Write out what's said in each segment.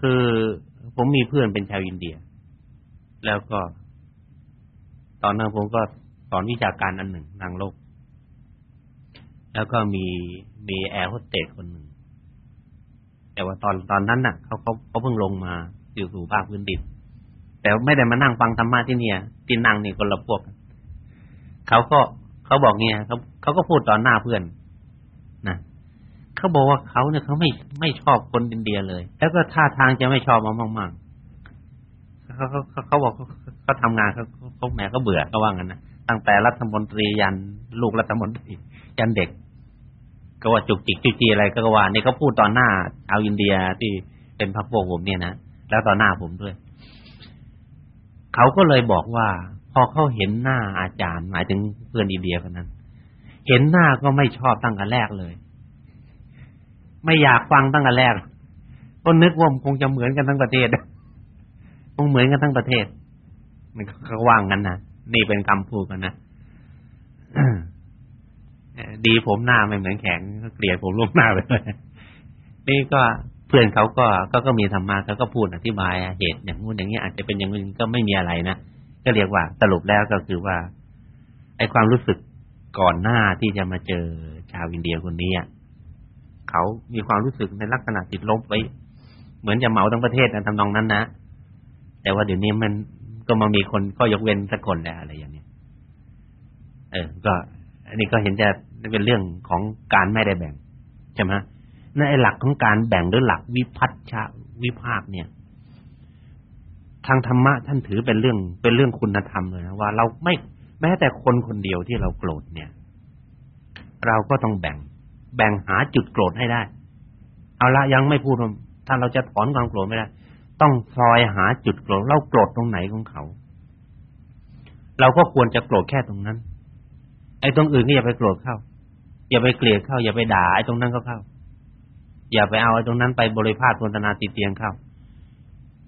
คือผมมีเพื่อนเป็นชาวอินเดีย แล้วก็ ตอนนั้นผมก็สอนวิชาการอันหนึ่งทางโลก แล้วก็มีมีแอร์โฮสเตสคนหนึ่ง แต่ว่าตอนตอนนั้นน่ะเขาเขาเขาเพิ่งลงมาอยู่สู่ภาคพื้นดินแต่ไม่ได้มานั่งฟังธรรมะที่เนี่ยที่นั่งนี่คนละพวก เขาก็เขาบอกเนี่ยเขาเขาก็พูดต่อหน้าเพื่อน เขาบอกว่าเขาเนี่ยเขาไม่ไม่ชอบคนอินเดียเลย แล้วก็ท่าทางจะไม่ชอบมามากๆเขาเขาเขาเขาบอกเขาทำงานเขาเขาแหมเขาเบื่อเขาว่างั้นนะตั้งแต่รัฐมนตรียันลูกรัฐมนตรี ยันเด็ก ก็ว่าจุกจิกจุกจีอะไรก็ว่านี่เขาพูดตอนหน้าเอาอินเดียที่เป็นพรรคพวกผมเนี่ยนะแล้วต่อหน้าผมด้วย เขาก็เลยบอกว่า พอเขาเห็นหน้าอาจารย์หมายถึงเพื่อนอินเดียคนนั้น เห็นหน้าก็ไม่ชอบตั้งแต่แรกเลย ไม่อยากฟังตั้งแต่แรกก็นึกว่าคงจะเหมือนกันทั้งประเทศคงเหมือนกันทั้งประเทศ มันก็ว่างกันนะนี่เป็นคำพูดกันนะดีผมหน้าไม่เหมือนแข็งเกลียดผมลูกหน้าไปเลยนี่ก็เพื่อนเขาก็ก็ก็มีธรรมะเขาก็พูดอธิบายเหตุอย่างนู้นอย่างนี้อาจจะเป็นอย่างนี้ก็ไม่มีอะไรนะก็เรียกว่าสรุปแล้วก็คือว่า ไอ้ความรู้สึกก่อนหน้าที่จะมาเจอชาวอินเดียคนนี้ เขามีความรู้สึกในลักษณะติดลบไว้ เหมือนจะเหมาทั้งประเทศนะทำนองนั้นนะแต่ว่าเดี๋ยวนี้มันก็มามีคนก็ยกเว้นสักคนแหละอะไรอย่างนี้เออ ก็ อันนี้ก็เห็นจะเป็นเรื่องของการไม่ได้แบ่งใช่ไหมในหลักของการแบ่งหรือหลักวิพัฒชวิภาคเนี่ย ทางธรรมะท่านถือเป็นเรื่องเป็นเรื่องคุณธรรมเลยนะว่าเราไม่แม้แต่คนคนเดียวที่เราโกรธเนี่ย เราก็ต้องแบ่ง แบ่งหาจุดโกรธให้ได้ เอาละยังไม่พูดถ้าเราจะถอนความโกรธไม่ได้ ต้องซอยหาจุดโกรธเราโกรธตรงไหนของเขา เราก็ควรจะโกรธแค่ตรงนั้น ไอ้ตรงอื่นก็อย่าไปโกรธเข้า อย่าไปเกลียดเข้า อย่าไปด่าไอ้ตรงนั้นก็เข้า อย่าไปเอาไอ้ตรงนั้นไปบริพาทโทนนาติเตียงเข้า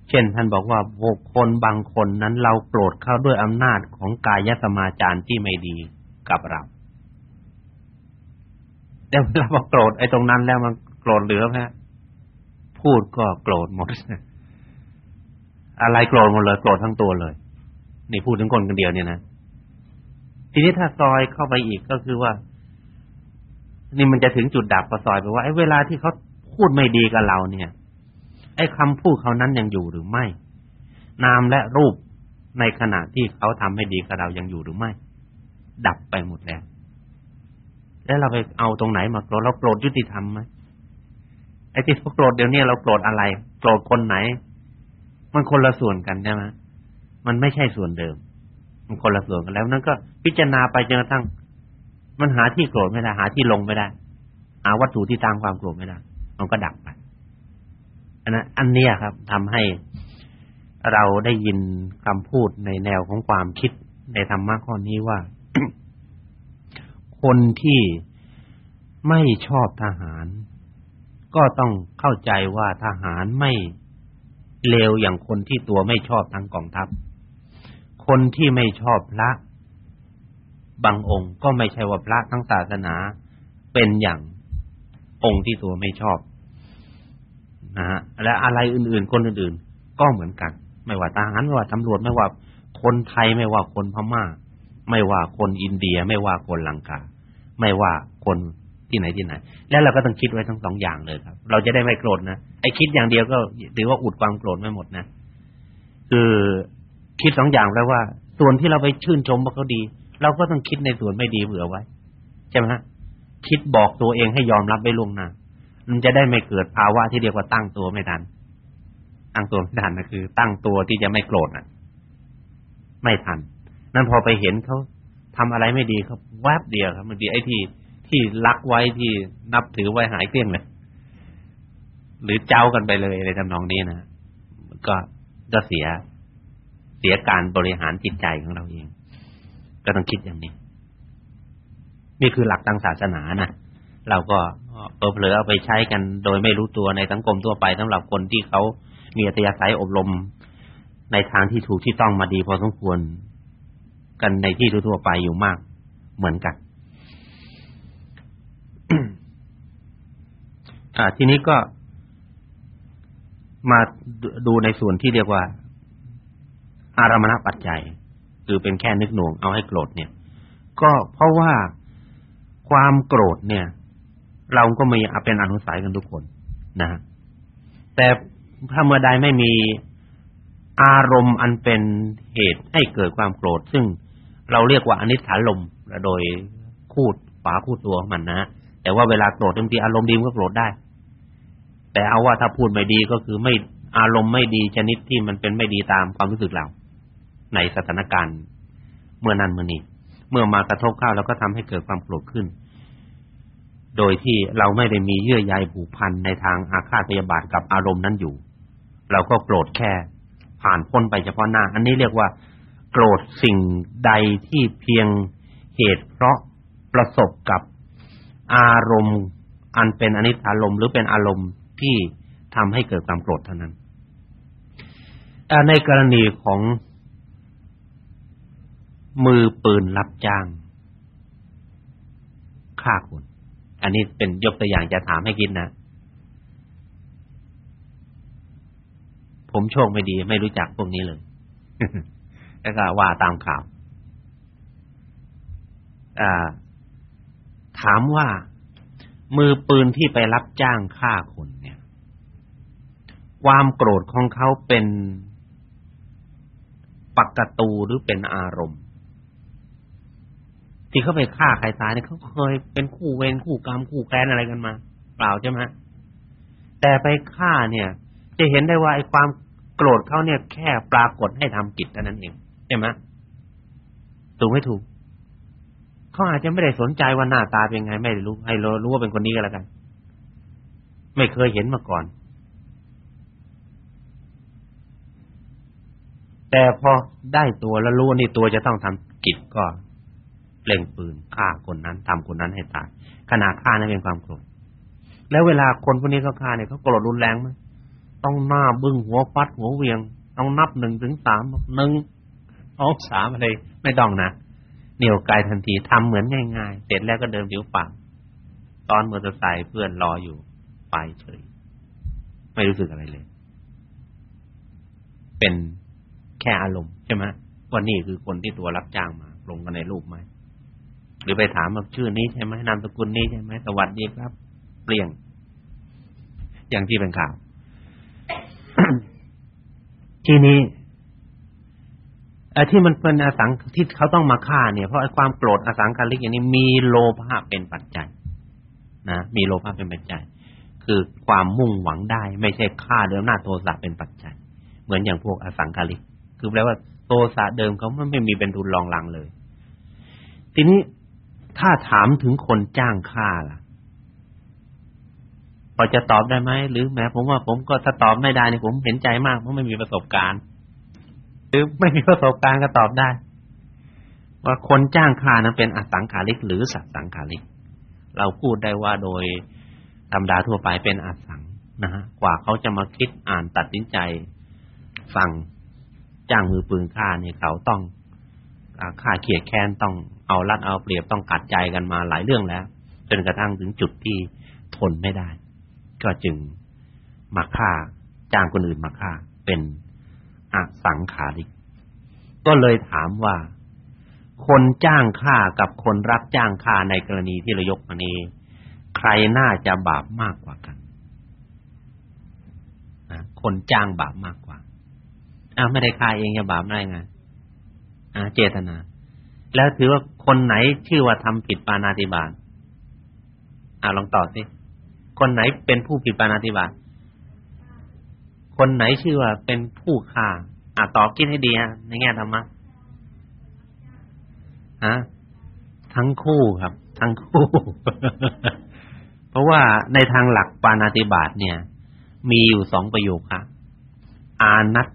เช่นท่านบอกว่าบุคคลบางคนนั้นเราโกรธเข้าด้วยอำนาจของกายสมาจารที่ไม่ดีกับเรา แต่เวลาโกรธไอ้ตรงนั้นแล้วมันโกรธเหลือแค่พูดก็โกรธหมดอะไรโกรธหมดเลยโกรธทั้งตัวเลย นี่พูดถึงคนคนเดียวเนี่ยนะทีนี้ถ้าซอยเข้าไปอีกก็คือว่า นี่มันจะถึงจุดดับพอซอยไปว่าไอ้เวลาที่เขาพูดไม่ดีกับเราเนี่ย ไอ้คำพูดเขานั้นยังอยู่หรือไม่ นามและรูปในขณะที่เขาทำให้ดีกับเรายังอยู่หรือไม่ ดับไปหมดแล้ว แล้วเราไปเอาตรงไหนมาโกรธเราโกรธยุติธรรมไหมไอ้ที่โกรธเดี๋ยวนี้เราโกรธอะไรโกรธคนไหน มันคนละส่วนกันใช่ไหมมันไม่ใช่ส่วนเดิม มันคนละส่วนกันแล้วนั่นก็พิจารณาไปจนกระทั่ง มันหาที่โกรธไม่ได้หาที่ลงไม่ได้หาวัตถุที่ตั้งความโกรธไม่ได้มันก็ดับไปอันนั้นอันนี้ครับทำให้เราได้ยินคำพูดในแนวของความคิดในธรรมะข้อนี้ว่า คนที่ไม่ชอบทหาร ก็ต้องเข้าใจว่าทหารไม่เลวอย่างคนที่ตัวไม่ชอบทั้งกองทัพ คนที่ไม่ชอบพระ บางองค์ก็ไม่ใช่ว่าพระทั้งศาสนาเป็นอย่างองค์ที่ตัวไม่ชอบนะฮะและอะไรอื่นๆ คนอื่นๆ ก็เหมือนกัน ไม่ว่าทหารไม่ว่าตำรวจไม่ว่าคนไทยไม่ว่าคนพม่า ไม่ว่าคนอินเดีย ไม่ว่าคนลังกา ไม่ว่าคนที่ไหนที่ไหน แล้วเราก็ต้องคิดไว้ทั้งสองอย่างเลยครับ เราจะได้ไม่โกรธนะไอ้คิดอย่างเดียวก็ถือว่าอุดความโกรธไม่หมดนะคือคิดสองอย่างแล้วว่า ส่วนที่เราไปชื่นชมว่าเขาดี เราก็ต้องคิดในส่วนไม่ดีเผื่อไว้ใช่ไหมฮะคิดบอกตัวเองให้ยอมรับไว้ล่วงหน้ามันจะได้ไม่เกิดภาวะที่เรียกว่าตั้งตัวไม่ทันตั้งตัวไม่ทันก็คือ ตั้งตัวที่จะไม่โกรธน่ะไม่ทันนั่นพอไปเห็นเขา ทำอะไรไม่ดีเขาแวบเดียวครับมันดีไอ้ที่ที่รักไว้ที่นับถือไว้หายเกลี้ยงเลยหรือเจ้ากันไปเลยในทำนองนี้นะก็ก็เสียเสียการบริหารจิตใจของเราเอง ก็ต้องคิดอย่างนี้ นี่คือหลักทางศาสนานะเราก็เผลอเอาไปใช้กันโดยไม่รู้ตัวในสังคมทั่วไปสำหรับคนที่เขามีอัตยาศัยอบรมในทางที่ถูกที่ต้องมาดีพอสมควร กันในที่ทั่วไปอยู่มากเหมือนกันอ่าทีนี้ก็มาดูในส่วนที่เรียกว่า อารมณปัจจัย คือเป็นแค่นึกหน่วงเอาให้โกรธเนี่ย ก็เพราะว่าความโกรธเนี่ย เราก็มีเป็นอนุสัยกันทุกคนนะแต่ถ้าเมื่อใดไม่มีอารมณ์อันเป็นเหตุให้เกิดความโกรธซึ่ง เราเรียกว่าอนิจฐานลมโดยคูดฝาคูดตัวมันนะแต่ว่าเวลาโกรธบางทีอารมณ์ดีมันก็โกรธได้ แต่เอาว่าถ้าพูดไม่ดีก็คือไม่อารมณ์ไม่ดีชนิดที่มันเป็นไม่ดีตามความรู้สึกเราในสถานการณ์เมื่อนั้นเมื่อนี้เมื่อมากระทบเข้าแล้วก็ทำให้เกิดความโกรธขึ้น โดยที่เราไม่ได้มีเยื่อใยผูกพันในทางอาฆาตพยาบาทกับอารมณ์นั้นอยู่ เราก็โกรธแค่ผ่านพ้นไปเฉพาะหน้า อันนี้เรียกว่า โกรธสิ่งใดที่เพียงเหตุเพราะประสบกับอารมณ์ อันเป็นอนิจจารมณ์หรือเป็นอารมณ์ที่ทำให้เกิดความโกรธเท่านั้นในกรณีของมือปืนรับจ้างฆ่าคน อันนี้เป็นยกตัวอย่างจะถามให้คิดนะ ผมโชคไม่ดีไม่รู้จักพวกนี้เลย แล้วก็ว่าตามข่าวถามว่ามือปืนที่ไปรับจ้างฆ่าคนเนี่ย ความโกรธของเขาเป็นปกตูหรือเป็นอารมณ์ ที่เขาไปฆ่าใครตายเนี่ยเขาเคยเป็นคู่เวรคู่กรรมคู่แค้นอะไรกันมา เปล่าใช่ไหมแต่ไปฆ่าเนี่ย จะเห็นได้ว่าไอ้ความโกรธเขาเนี่ยแค่ปรากฏให้ทำกิจเท่านั้นเอง ช่ไหมถูกไม่ถูกเขาอาจจะไม่ได้สนใจว่าหน้าตาเป็นไง ไม่รู้ ให้รู้รู้ว่าเป็นคนนี้ก็แล้วกัน ไม่เคยเห็นมาก่อน แต่พอได้ตัวแล้วรู้ว่านี่ตัวจะต้องทำกิจก็เล่งปืนฆ่าคนนั้นทำคนนั้นให้ตายขณะฆ่านั้นเป็นความโกรธแล้วเวลาคนพวกนี้เขาฆ่าเนี่ยเขาโกรธรุนแรงไหมต้องหน้าบึ้งหัวฟัดหัวเวียง ต้องนับหนึ่งถึงสามหนึ่ง สองสามอะไรไม่ต้องนะเหนี่ยวไกลทันทีทำเหมือนง่ายๆ เสร็จแล้วก็เดินผิวปากตอนมอเตอร์ไซค์เพื่อนรออยู่ไปเฉย ไม่รู้สึกอะไรเลย เป็นแค่อารมณ์ใช่ไหมว่านี่คือคนที่ตัวรับจ้างมา ลงกันในรูปไหม หรือไปถามว่าชื่อนี้ใช่ไหมนามสกุลนี้ใช่ไหมสวัสดีครับเปลี่ยง อย่างที่เป็นข่าว ที่นี้ ไอ้ที่มันเป็นอสังที่เขาต้องมาฆ่าเนี่ยเพราะไอ้ความโกรธอสังคาริกอย่างนี้มีโลภะเป็นปัจจัยนะมีโลภะเป็นปัจจัย คือความมุ่งหวังได้ ไม่ใช่ฆ่าเดิมหน้าโทสะเป็นปัจจัย เหมือนอย่างพวกอสังคาริก คือแปลว่าโทสะเดิมเขาไม่มีเป็นทุนรองรังเลย ทีนี้ถ้าถามถึงคนจ้างฆ่าล่ะพอจะตอบได้ไหมหรือแม้ผมว่าผมก็ถ้าตอบไม่ได้เนี่ยผมเห็นใจมากเพราะไม่มีประสบการณ์ หรือไม่มีประสบการณ์ก็ตอบได้ ว่าคนจ้างฆ่านั้นเป็นอสังขาริกหรือสัตสังขาริก เราพูดได้ว่าโดยธรรมดาทั่วไปเป็นอสังนะฮะกว่าเขาจะมาคิดอ่านตัดสินใจสั่งจ้างมือปืนฆ่าเนี่ยเขาต้องฆ่าเขียดแค้นต้องเอารัดเอาเปรียบต้องกัดใจกันมาหลายเรื่องแล้ว จนกระทั่งถึงจุดที่ทนไม่ได้ ก็จึงมาฆ่าจ้างคนอื่นมาฆ่าเป็น อสังขาริก ก็เลยถามว่า คนจ้างฆ่ากับคนรับจ้างฆ่าในกรณีที่เรายกมานี้ใครน่าจะบาปมากกว่ากันคนจ้างบาปมากกว่าอ้าวไม่ได้ฆ่าเองจะบาปได้ไงอ่าเจตนา แล้วถือว่าคนไหนชื่อว่าทำผิดปานาติบาตอ่าลองตอบสิคนไหนเป็นผู้ผิดปานาติบาต คนไหนชื่อว่าเป็นผู้ฆ่าอะตอบคิดให้ดีฮะในแง่ธรรมะฮะทั้งคู่ครับ ทั้งคู่ เพราะว่าในทางหลักปานาติบาตเนี่ย มีอยู่สองประโยคครับอานัต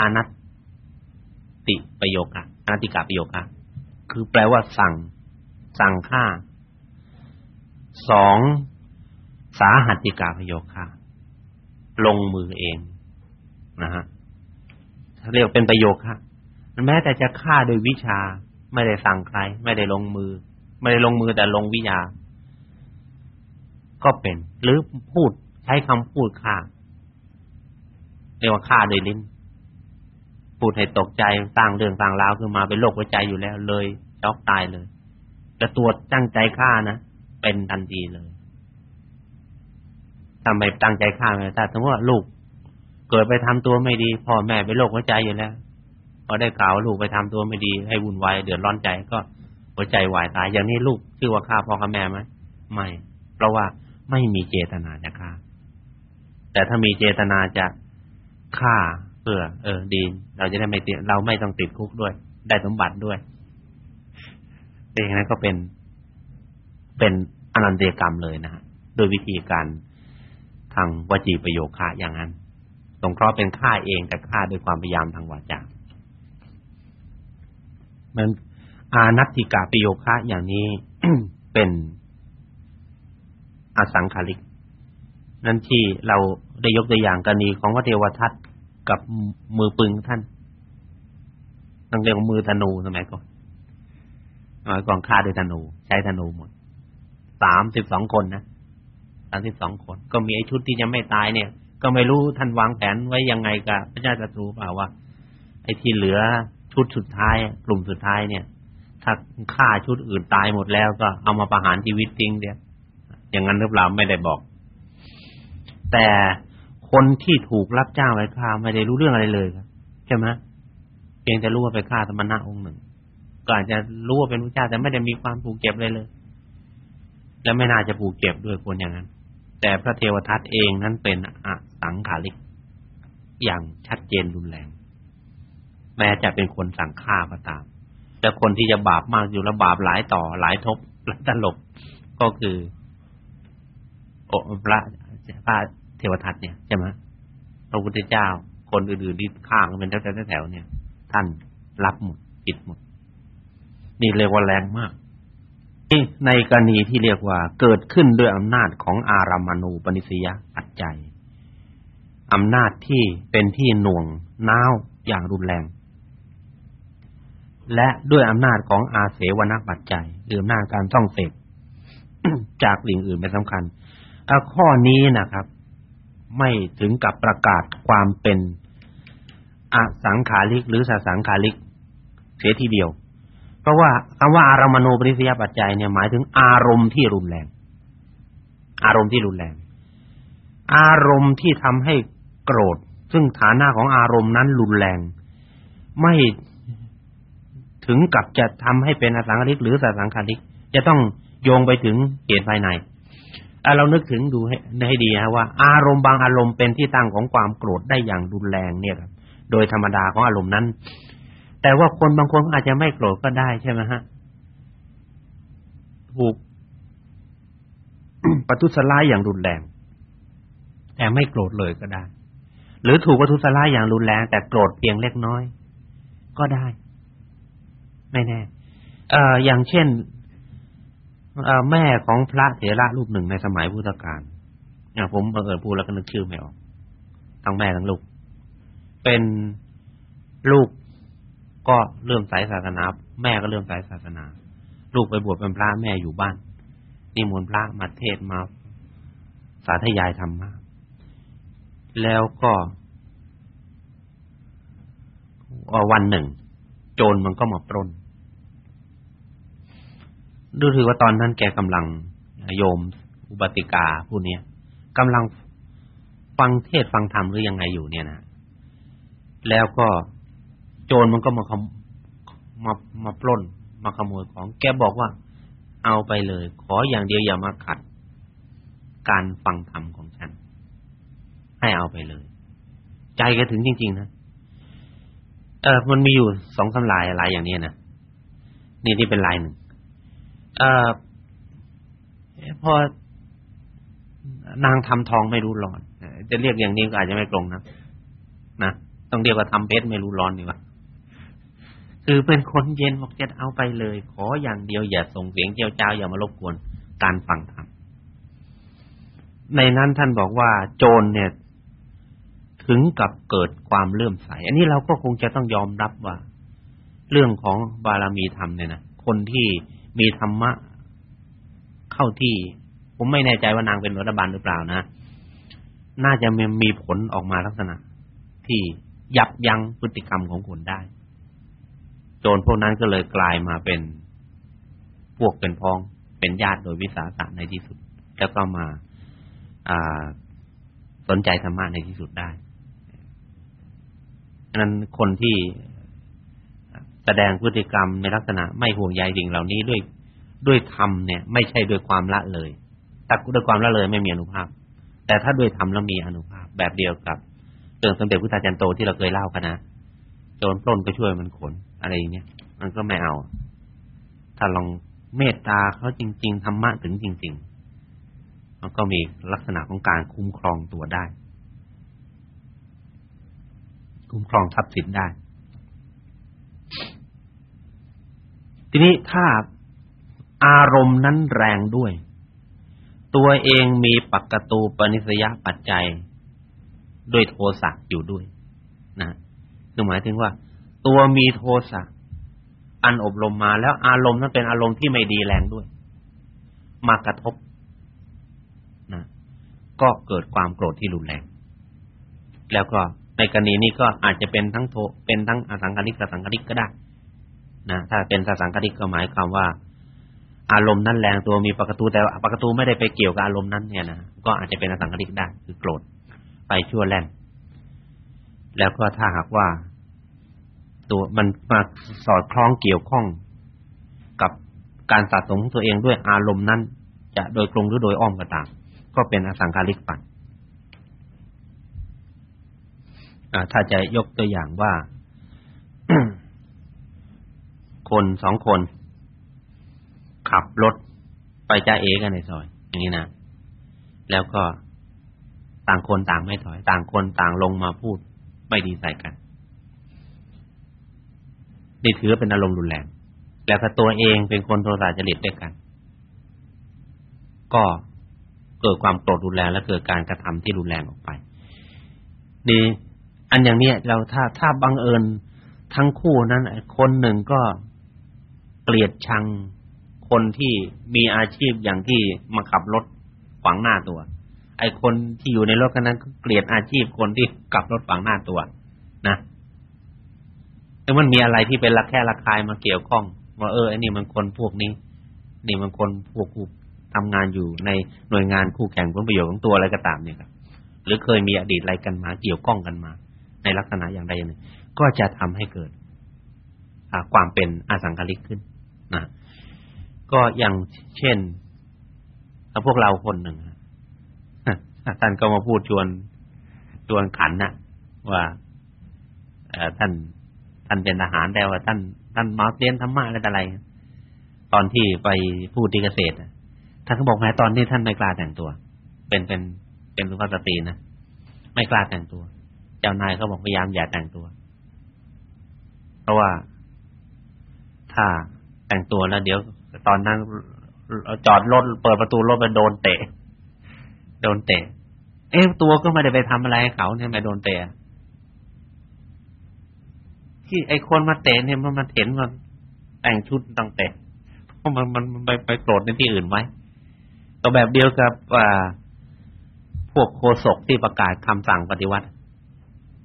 อานัตติประโยคอะอานัติกาประโยคอะคือแปลว่าสั่ง สั่งฆ่าสองสาหัติกาประโยคค่ะ ลงมือเองนะฮะเรียกเป็นประโยคฮะแม้แต่จะฆ่าโดยวิชา ไม่ได้สั่งใคร ไม่ได้ลงมือ ไม่ได้ลงมือแต่ลงวิญญาก็เป็น หรือพูดใช้คำพูดฆ่าเรียกว่าฆ่าโดยลิ้นพูดให้ตกใจตั้งเรื่องต่างราวขึ้นมาเป็นโรคหัวใจอยู่แล้วเลยช็อกตายเลยแต่ตัวตั้งใจฆ่านะเป็นทันทีเลย ทำไมตั้งใจฆ่าไม่ถ้าสมมติว่าลูก เกิดไปทำตัวไม่ดีพ่อแม่เป็นโรคหัวใจอยู่แล้วพอได้ข่าวลูกไปทำตัวไม่ดี ให้วุ่นวายเดือดร้อนใจก็หัวใจวายตาย อย่างนี้ลูกชื่อว่าฆ่าพ่อกับแม่ไหมไม่ เพราะว่าไม่มีเจตนาจะฆ่า แต่ถ้ามีเจตนาจะฆ่าเพื่อ เออดี เราจะได้ไม่ติดเราไม่ต้องติดคุกด้วย ได้สมบัติด้วยเองนั้นก็เป็นเป็นอนันตกรรมเลยนะฮะโดยวิธีการ ทางวจีประโยคฆ่าอย่างนั้นสงเคราะห์เป็นฆ่าเองแต่ฆ่าด้วยความพยายามทางวาจามันอานัตติกาประโยคะอย่างนี้เป็นอสังขาริก นั่นที่เราได้ยกตัวอย่างกรณีของพระเทวทัตกับมือปืนท่านต้องเรียกมือธนูสมัยก่อนสมัยก่อนฆ่าด้วยธนู ใช้ธนูหมดสามสิบสองคนนะ สามสิบสองคน ก็มีไอ้ชุดที่ยังไม่ตายเนี่ย ก็ไม่รู้ท่านวางแผนไว้ยังไงกับพระเจ้าจักรูเปล่าว่า ไอ้ที่เหลือชุดสุดท้าย กลุ่มสุดท้ายเนี่ย ถ้าฆ่าชุดอื่นตายหมดแล้วก็เอามาประหารชีวิตทิ้งเดียวอย่างนั้นหรือเปล่าไม่ได้บอก แต่คนที่ถูกรับจ้างไปฆ่าไม่ได้รู้เรื่องอะไรเลยครับใช่ไหมเพียงแต่รู้ว่าไปฆ่าธรรมนะองค์หนึ่งก็อาจจะรู้ว่าเป็นพระเจ้าแต่ไม่ได้มีความผูกเก็บเลยเลย และไม่น่าจะผูกเก็บด้วยคนอย่างนั้น แต่พระเทวทัตเองนั้นเป็นอสังขาริก อย่างชัดเจนรุนแรง แม้จะเป็นคนสั่งฆ่าก็ตาม แต่คนที่จะบาปมากอยู่ระบาปหลายต่อหลายทบหลายตลบก็คือโอพระพระเทวทัตเนี่ยใช่ไหมพระพุทธเจ้า คนอื่นๆที่ข้างเป็นแถวๆเนี่ย ท่านรับหมดปิดหมด นี่เรียกว่าแรงมาก ในกรณีที่เรียกว่าเกิดขึ้นด้วยอำนาจของอารามานูปนิสยปัจจัยอำนาจที่เป็นที่หน่วงน้าวอย่างรุนแรง และด้วยอำนาจของอาเสวนปัจจัยหรืออำนาจการท่องเสพจากสิ่งอื่นเป็นสำคัญข้อนี้นะครับ ไม่ถึงกับประกาศความเป็นอสังขาริกหรือสสังขาริกเสียทีเดียว เพราะว่าคำว่าอารมณูปริสยปัจจัยเนี่ยหมายถึงอารมณ์ที่รุนแรง อารมณ์ที่รุนแรง อารมณ์ที่ทำให้โกรธ ซึ่งฐานะของอารมณ์นั้นรุนแรง ไม่ถึงกับจะทำให้เป็นอสังขาริกหรือสสังขาริก จะต้องโยงไปถึงเหตุภายในเรานึกถึงดูให้ให้ดีนะว่า อารมณ์บางอารมณ์เป็นที่ตั้งของความโกรธได้อย่างรุนแรงเนี่ยครับโดยธรรมดาของอารมณ์นั้น แต่ว่าคนบางคนอาจจะไม่โกรธก็ได้ใช่ไหมฮะ ถูกประทุษร้ายอย่างรุนแรง แต่ไม่โกรธเลยก็ได้ หรือถูกประทุษร้ายอย่างรุนแรง แต่โกรธเพียงเล็กน้อย ก็ได้ ไม่แน่ เอ่อ อย่างเช่นแม่ของพระเถระรูปหนึ่งในสมัยพุทธกาลเนี่ยผมบังเอิญพูดแล้วก็นึกชื่อไม่ออกทั้งแม่ทั้งลูก เป็นลูก ก็เริ่มสายศาสนา แม่ก็เริ่มสายศาสนา ลูกไปบวชเป็นพระแม่อยู่บ้านนิมนต์พระมาเทศมา สาธยายธรรมะแล้วก็วันหนึ่ง โจรมันก็มาปล้นดูถือว่าตอนนั้นแกกำลังโยมอุบติกาผู้นี้กำลังฟังเทศฟังธรรมหรือยังไงอยู่เนี่ยนะแล้วก็ โจรมันก็มาขมามาปล้น มาขโมยของ แกบอกว่า เอาไปเลย ขออย่างเดียวอย่ามาขัด การฟังธรรมของฉัน ให้เอาไปเลย ใจแกถึงจริง ๆ นะเออมันมีอยู่สองสาลายลายอย่างนี้นะนี่ที่เป็นลายหนึ่งเออพอนางทำทองไม่รู้ร้อนจะเรียกอย่างนี้ก็อาจจะไม่ตรงนะนะต้องเรียกว่าทำเพชรไม่รู้ร้อนดีกว่า คือเป็นคนเย็นบอกจะเอาไปเลย ขออย่างเดียวอย่าส่งเสียงเจ้าเจ้าอย่ามารบกวนการฟังธรรมในนั้นท่านบอกว่าโจรเนี่ย ถึงกับเกิดความเลื่อมใส อันนี้เราก็คงจะต้องยอมรับว่า เรื่องของบารมีธรรมเนี่ยนะคนที่มีธรรมะเข้าที่ ผมไม่แน่ใจว่านางเป็นรัฐบาลหรือเปล่านะน่าจะมีมีผลออกมาลักษณะ ที่ยับยั้งพฤติกรรมของคนได้ โจรพวกนั้นก็เลยกลายมาเป็นพวกเป็นพ้องเป็นญาติโดยวิสาสะในที่สุด แล้วก็มาสนใจธรรมะในที่สุดได้ฉะนั้นคนที่แสดงพฤติกรรมในลักษณะไม่ห่วงใยสิ่งเหล่านี้ด้วยด้วยธรรมเนี่ย ไม่ใช่ด้วยความละเลยถ้าด้วยความละเลยไม่มีอนุภาพ แต่ถ้าด้วยธรรมแล้วมีอนุภาพแบบเดียวกับเรื่องสมเด็จพุทธาจารย์โตที่เราเคยเล่ากันนะโจรปล้นก็ช่วยมันขน อะไรเงี้ยมันก็ไม่เอาถ้าลองเมตตาเขาจริง ๆธรรมะถึงจริง ๆ มันก็มีลักษณะของการคุ้มครองตัวได้ คุ้มครองทรัพย์สินได้ ทีนี้ถ้าอารมณ์นั้นแรงด้วย ตัวเองมีปักกตูปนิสยปัจจัย ด้วยโทสะอยู่ด้วย นะหมายถึงว่า ตัวมีโทสะอันอบรมมาแล้วอารมณ์นั้นเป็นอารมณ์ที่ไม่ดีแรงด้วย มากระทบนะก็เกิดความโกรธที่รุนแรง แล้วก็ในกรณีนี้ก็อาจจะเป็นทั้งโทเป็นทั้งอสังคาริกสังคาริกก็ได้นะถ้าเป็นสังคาริกก็หมายความว่า อารมณ์นั้นแรงตัวมีปกตูแต่ปกตูไม่ได้ไปเกี่ยวกับอารมณ์นั้นเนี่ยนะก็อาจจะเป็นอสังคาริกได้คือโกรธไปชั่วแล่นแล้วก็ถ้าหากว่า ตัวมันมาสอดคล้องเกี่ยวข้องกับการสะสมตัวเองด้วยอารมณ์นั้น จะโดยตรงหรือโดยอ้อมก็ตาม ก็เป็นอสังคาริกปัจถ้าจะยกตัวอย่างว่า คนสองคน ขับรถไปจ้าเอกันในซอย อย่างนี้นะ แล้วก็ต่างคนต่างไม่ถอย ต่างคนต่างลงมาพูด ไม่ดีใส่กัน นี่ถือเป็นอารมณ์รุนแรงแล้วก็ตัวเองเป็นคนโทสะจริตด้วยกัน ก็เกิดความโกรธรุนแรงและเกิดการกระทำที่รุนแรงออกไปดีอันอย่างเนี้ยเราถ้าถ้าบังเอิญทั้งคู่นั้นคนหนึ่งก็เกลียดชังคนที่มีอาชีพอย่างที่มาขับรถขวางหน้าตัว ไอ้คนที่อยู่ในรถคันนั้นก็เกลียดอาชีพคนที่ขับรถขวางหน้าตัว นะ แต่มันมีอะไรที่เป็นระแค่ระคายมาเกี่ยวข้อง ว่าเออไอ้นี่มันคนพวกนี้ นี่มันคนพวกคู่ทำงานอยู่ในหน่วยงานคู่แข่งผลประโยชน์ของตัวอะไรก็ตามเนี่ยครับ หรือเคยมีอดีตอะไรกันมาเกี่ยวข้องกันมา ในลักษณะอย่างใดอย่างหนึ่ง ก็จะทำให้เกิดความเป็นอสังคาริกขึ้นนะก็อย่างเช่นถ้าพวกเราคนหนึ่งท่านก็มาพูดชวนชวนขันนะว่าท่าน ท่านเป็นทหารแต่ว่าท่านท่านมาเรียนธรรมะอะไรต่ออะไร ตอนที่ไปพูดที่เกษตรท่านก็บอกแม้ตอนนี้ท่านไม่กล้าแต่งตัว เป็นเป็นเป็นสุภาพสตรีนะไม่กล้าแต่งตัว เจ้านายเขาบอกพยายามอย่าแต่งตัว เพราะว่าถ้าแต่งตัวแล้วเดี๋ยว ตอนนั้นจอดรถเปิดประตูรถไปโดนเตะ โดนเตะ เอ๊ะตัวก็ไม่ได้ไปทำอะไรให้เขาเนี่ยไม่โดนเตะ ที่ไอ้คนมาเตะเนี่ยมันมันเห็นว่าแต่งชุดต้งเตะเพราะมันมันไปไปโกรธในที่อื่นไว้ก็แบบเดียวกับว่าพวกโคศกที่ประกาศคำสั่งปฏิวัติ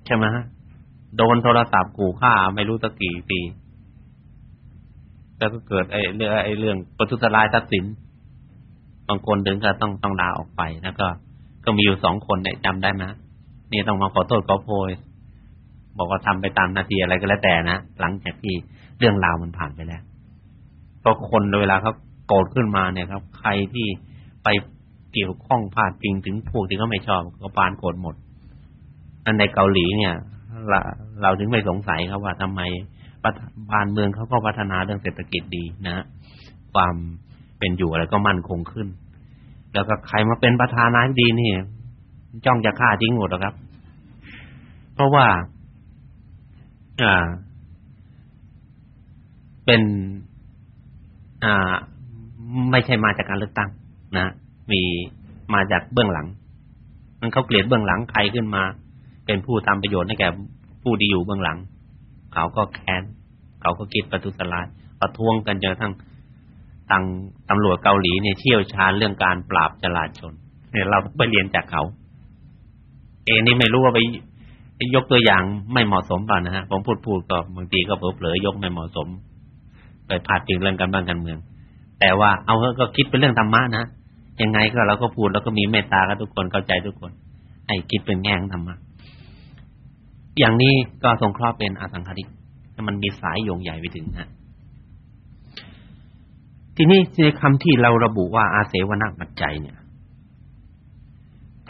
ใช่ไหมฮะโดนโทรศัพท์ขู่ฆ่าไม่รู้ตั้งกี่ปีแล้วก็เกิดไอ้เรื่องไอ้เรื่องประทุษร้ายทักษิณบางคนถึงกับต้องต้องลาออกไปแล้วก็ ก็มีอยู่สองคนเนี่ยจำได้ไหมนี่ต้องมาขอโทษขอโพย บอกว่าทำไปตามนาทีอะไรก็แล้วแต่นะหลังจากที่เรื่องราวมันผ่านไปแล้วก็คนเวลาเขาโกรธขึ้นมาเนี่ยครับ ใครที่ไปเกี่ยวข้องพาดพิงถึงพวกที่เขาไม่ชอบก็ปานโกรธหมด อันในเกาหลีเนี่ยเราเราถึงไม่สงสัยครับว่าทำไมบ้านเมืองเขาก็พัฒนาเรื่องเศรษฐกิจดีนะ ความเป็นอยู่อะไรก็มั่นคงขึ้น แล้วก็ใครมาเป็นประธานาธิบดีนี่จ้องจะฆ่าจริงหมดหรอครับ เพราะว่า อ่า เป็นอ่า ไม่ใช่มาจากการเลือกตั้งนะมีมาจากเบื้องหลัง มันเขาเกลียดเบื้องหลังใครขึ้นมา เป็นผู้ทำประโยชน์ให้แก่ผู้ที่อยู่เบื้องหลัง เขาก็แค้น เขาก็คิดประทุษร้ายประท้วงกันจนทั้งทางตำรวจเกาหลีเนี่ยเชี่ยวชาญเรื่องการปราบจลาชนเนี่ยเราไปเรียนจากเขา เอนี่ไม่รู้ว่าไป ยกตัวอย่างไม่เหมาะสมป่ะนะฮะผมพูดพูดก็บางทีก็เผลอๆยกไม่เหมาะสมไปพาดพิงเรื่องการบ้านการเมือง แต่ว่าเอาก็คิดเป็นเรื่องธรรมะนะยังไงก็เราก็พูดแล้วก็มีเมตตากับทุกคนเข้าใจทุกคน ให้คิดเป็นแง่ของธรรมะอย่างนี้ก็สงคราะห์เป็นอสังขารมันมีสายโยงใหญ่ไปถึงฮะทีนี้ในคำที่เราระบุว่าอาเสวนาปัจจัยเนี่ย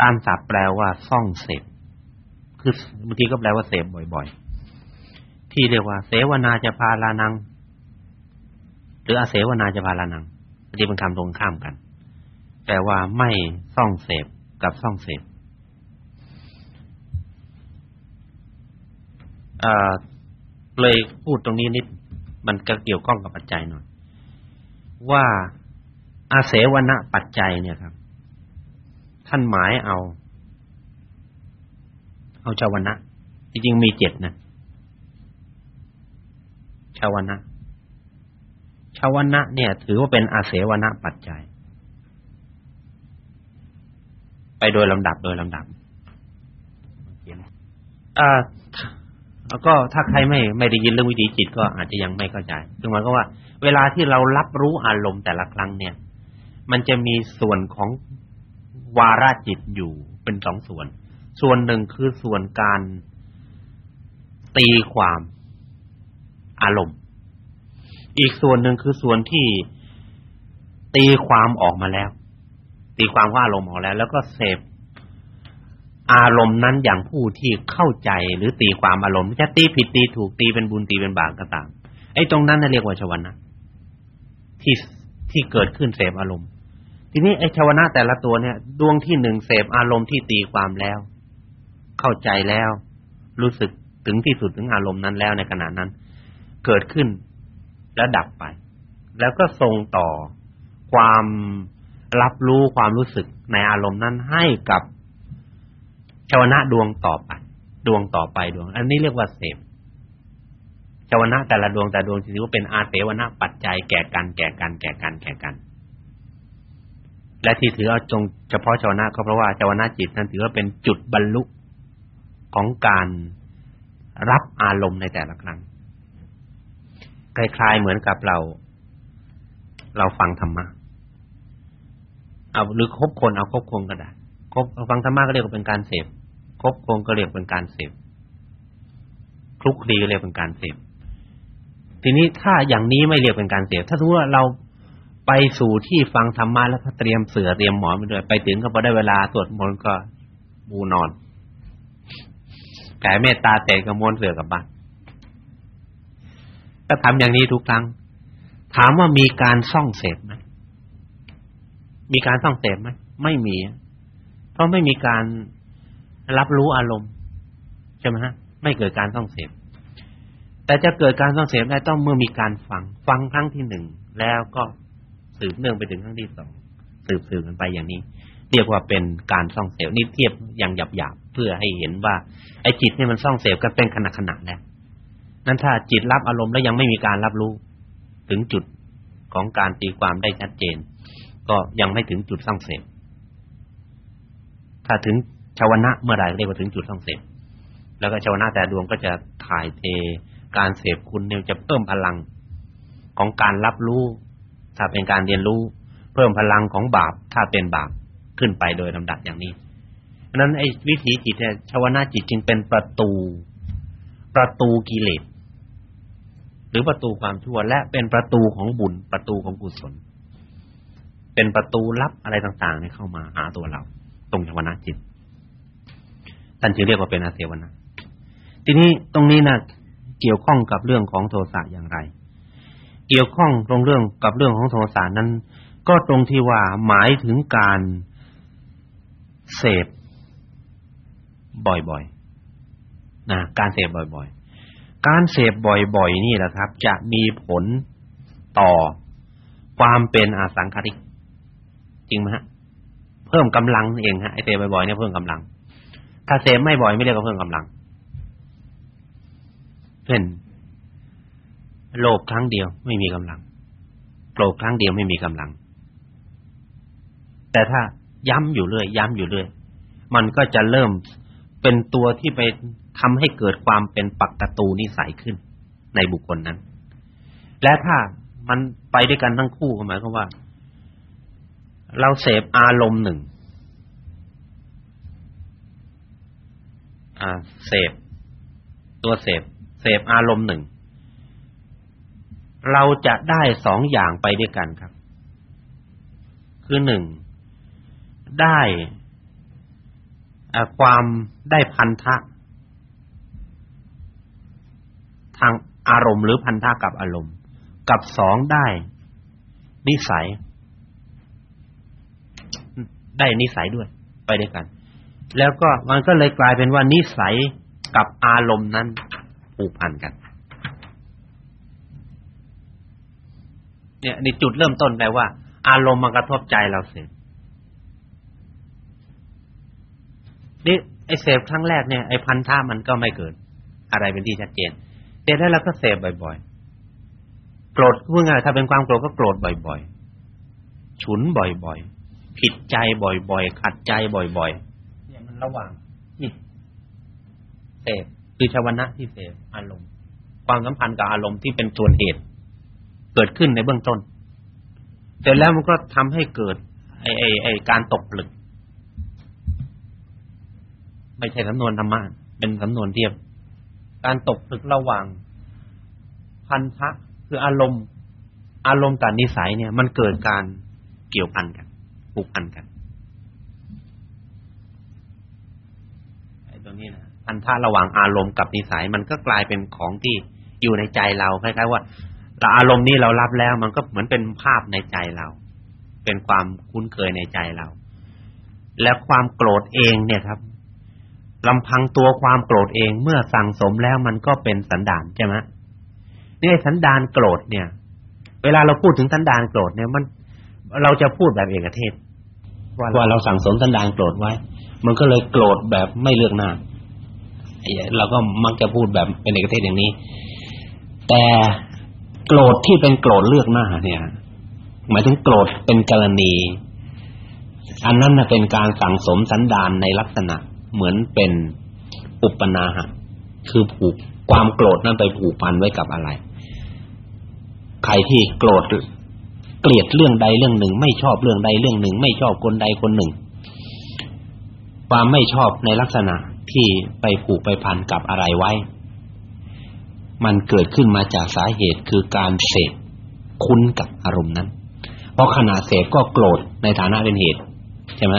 ตามศัพท์แปลว่าซ่องเสพ คือบางทีก็แปลว่าเสพบ่อยๆ ที่เรียกว่า เสวนาจะพาลานัง หรืออาเสวนาจะพาลานังบางทีเป็นคำตรงข้ามกัน แปลว่าไม่ซ่องเสพกับซ่องเสพเลยพูดตรงนี้นิด มันก็เกี่ยวข้องกับปัจจัยหน่อย ว่าอาเสวนะปัจจัยเนี่ยครับ ท่านหมายเอา เอาชาวนะจริงๆมีเจ็ดนะชาวนะชาวนะเนี่ย ถือว่าเป็นอาเสวนะปัจจัย ไปโดยลำดับโดยลำดับอ่าแล้วก็ถ้าใครไม่ไม่ได้ยินเรื่องวิถีจิตก็อาจจะยังไม่เข้าใจคือหมายก็ว่า เวลาที่เรารับรู้อารมณ์แต่ละครั้งเนี่ย มันจะมีส่วนของวาระจิตอยู่เป็นสองส่วน ส่วนหนึ่งคือส่วนการตีความอารมณ์ อีกส่วนหนึ่งคือส่วนที่ตีความออกมาแล้ว ตีความว่าอารมณ์ออกแล้ว แล้วก็เสพอารมณ์นั้นอย่างผู้ที่เข้าใจหรือตีความอารมณ์จะตีผิดตีถูกตีเป็นบุญตีเป็นบาปก็ตาม ไอ้ตรงนั้นน่ะเรียกว่าชวนะที่ที่เกิดขึ้นเสพอารมณ์ ทีนี้ไอ้ชวนะแต่ละตัวเนี่ย ดวงที่หนึ่งเสพอารมณ์ที่ตีความแล้ว เข้าใจแล้ว รู้สึกถึงที่สุดถึงอารมณ์นั้นแล้วในขณะนั้น เกิดขึ้นแล้วดับไป แล้วก็ส่งต่อความรับรู้ความรู้สึกในอารมณ์นั้นให้กับชาวนะดวงต่อไปดวงต่อไปดวง อันนี้เรียกว่าเสพชาวนะแต่ละดวงแต่ดวงถือว่าเป็นอาเสวนะปัจจัยแก่กันแก่กันแก่กันแก่กัน และที่ถือเอาจงเฉพาะชาวนะก็เพราะว่าชาวนะจิตนั้นถือว่าเป็นจุดบรรลุ ของการรับอารมณ์ในแต่ละครั้งคล้ายๆเหมือนกับเรา เราฟังธรรมะเอาหรือคบคนเอาคบคนก็ได้คบฟังธรรมะก็เรียกว่าเป็นการเสพคบคงก็เรียกเป็นการเสพคลุกคลีก็เรียกเป็นการเสพทีนี้ถ้าอย่างนี้ไม่เรียกเป็นการเสพถ้าสมมติว่าเราไปสู่ที่ฟังธรรมะแล้วเตรียมเสือเตรียมหมอนไปด้วยไปถึงก็พอได้เวลาสวดมนต์ก็บูนอน แผ่เมตตาเตะกับมนเสือกับบ้านถ้าทำอย่างนี้ทุกครั้ง ถามว่ามีการซ่องเสพไหมมีการซ่องเสพไหมไม่มี เพราะไม่มีการรับรู้อารมณ์ใช่ไหมฮะ ไม่เกิดการต้องเสพแต่จะเกิดการต้องเสพได้ต้องเมื่อมีการฟัง ฟังครั้งที่หนึ่งแล้วก็สืบเนื่องไปถึงครั้งที่สองสืบสืบกันไปอย่างนี้ เรียกว่าเป็นการซ่องเสพนี่เทียบอย่างหยาบๆ พื่อให้เห็นว่า ไอ้จิตเนี่ยมันซ่องเสพกันเป็นขณะขณะแล้วนั้นถ้าจิตรับอารมณ์แล้วยังไม่มีการรับรู้ ถึงจุดของการตีความได้ชัดเจน ก็ยังไม่ถึงจุดซ่องเสพถ้าถึงชาวนะเมื่อไหร่เรียกว่าถึงจุดต้องเสพแล้วก็ชาวนะแต่ดวงก็จะถ่ายเทการเสพคุณเนี่ยจะเพิ่มพลังของการรับรู้ ถ้าเป็นการเรียนรู้ เพิ่มพลังของบาปถ้าเป็นบาปขึ้นไปโดยลำดับอย่างนี้ นั้นไอ้วิถีจิตเนี่ยชาวนะจิตจึงเป็นประตู ประตูกิเลสหรือประตูความชั่ว และเป็นประตูของบุญประตูของกุศล เป็นประตูลับอะไรต่างๆให้เข้ามาหาตัวเรา ตรงชวนะจิตท่านจึงเรียกว่าเป็นอาเสวนะทีนี้ตรงนี้นะเกี่ยวข้องกับเรื่องของโทสะอย่างไร เกี่ยวข้องตรงเรื่องกับเรื่องของโทสะนั้น ก็ตรงที่ว่าหมายถึงการเสพ บ่อยๆนะการเสพบ่อยๆ การเสพบ่อยๆนี่แหละครับ จะมีผลต่อความเป็นอาสังคติจริงไหมฮะเพิ่มกำลังเองฮะไอเสพบ่อยๆเนี่ยเพิ่มกำลัง ถ้าเสพไม่บ่อยไม่เรียกว่าเพิ่มกำลังเช่นโลภครั้งเดียวไม่มีกำลังโกรธครั้งเดียวไม่มีกำลัง แต่ถ้าย้ำอยู่เรื่อยย้ำอยู่เรื่อยมันก็จะเริ่ม เป็นตัวที่ไปทำให้เกิดความเป็นปักตตูนิสัยขึ้น ในบุคคลนั้น และถ้ามันไปด้วยกันทั้งคู่หมายความว่า เราเสพอารมณ์หนึ่งอ่าเสพตัวเสพเสพอารมณ์หนึ่ง เราจะได้สองอย่างไปด้วยกันครับ คือหนึ่งได้ ความได้พันธะทางอารมณ์หรือพันธะกับอารมณ์ กับสองได้ นิสัย ได้นิสัยด้วย ไปด้วยกัน แล้วก็มันก็เลยกลายเป็นว่านิสัยกับอารมณ์นั้นผูกพันกัน เนี่ยในจุดเริ่มต้นแปลว่า อารมณ์มากระทบใจเราเสร็จ นี่ไอ้เสพครั้งแรกเนี่ยไอ้พันธะมันก็ไม่เกิด อะไรเป็นที่ชัดเจนแต่แล้วเราก็เสพบ่อยๆโกรธพูดง่ายถ้าเป็นความโกรธก็โกรธบ่อยๆฉุนบ่อยๆผิดใจบ่อยๆขัดใจบ่อยๆเนี่ยมันระหว่างนี่เสพคือชาวนะที่เสพอารมณ์ความสัมพันธ์กับอารมณ์ที่เป็นส่วนเหตุ เกิดขึ้นในเบื้องต้นเสร็จแล้วมันก็ทำให้เกิด ไอ้ไอ้ไอ้การตกผลึก ไม่ใช่สำนวนธรรมะเป็นสำนวนเทียบ การตกผลึกระหว่างพันธะคืออารมณ์ อารมณ์กับนิสัยเนี่ย มันเกิดการเกี่ยวพันกันผูกพันกันไอ้ตรงนี้นะพันธะระหว่างอารมณ์กับนิสัย มันก็กลายเป็นของที่อยู่ในใจเราคล้ายๆว่าเราอารมณ์นี้เรารับแล้ว มันก็เหมือนเป็นภาพในใจเรา เป็นความคุ้นเคยในใจเรา และความโกรธเองเนี่ยครับ ลำพังตัวความโกรธเองเมื่อสั่งสมแล้วมันก็เป็นสันดานใช่ไหมนี่สันดานโกรธเนี่ย เวลาเราพูดถึงสันดานโกรธเนี่ยมัน เราจะพูดแบบเอกเทศว่าเราสั่งสมสันดานโกรธไว้ มันก็เลยโกรธแบบไม่เลือกหน้าเราก็มักจะพูดแบบเป็นเอกเทศอย่างนี้ แต่โกรธที่เป็นโกรธเลือกหน้าเนี่ย หมายถึงโกรธเป็นกรณีอันนั้นเป็นการสั่งสมสันดานในลักษณะ เหมือนเป็นอุปนาหะคือผูกความโกรธนั้นไปผูกพันไว้กับอะไร ใครที่โกรธเกลียดเรื่องใดเรื่องหนึ่ง ไม่ชอบเรื่องใดเรื่องหนึ่ง ไม่ชอบคนใดคนหนึ่ง ความไม่ชอบในลักษณะที่ไปผูกไปพันกับอะไรไว้ มันเกิดขึ้นมาจากสาเหตุคือการเสพคุ้นกับอารมณ์นั้น เพราะขณะเสพก็โกรธในฐานะเป็นเหตุใช่ไหม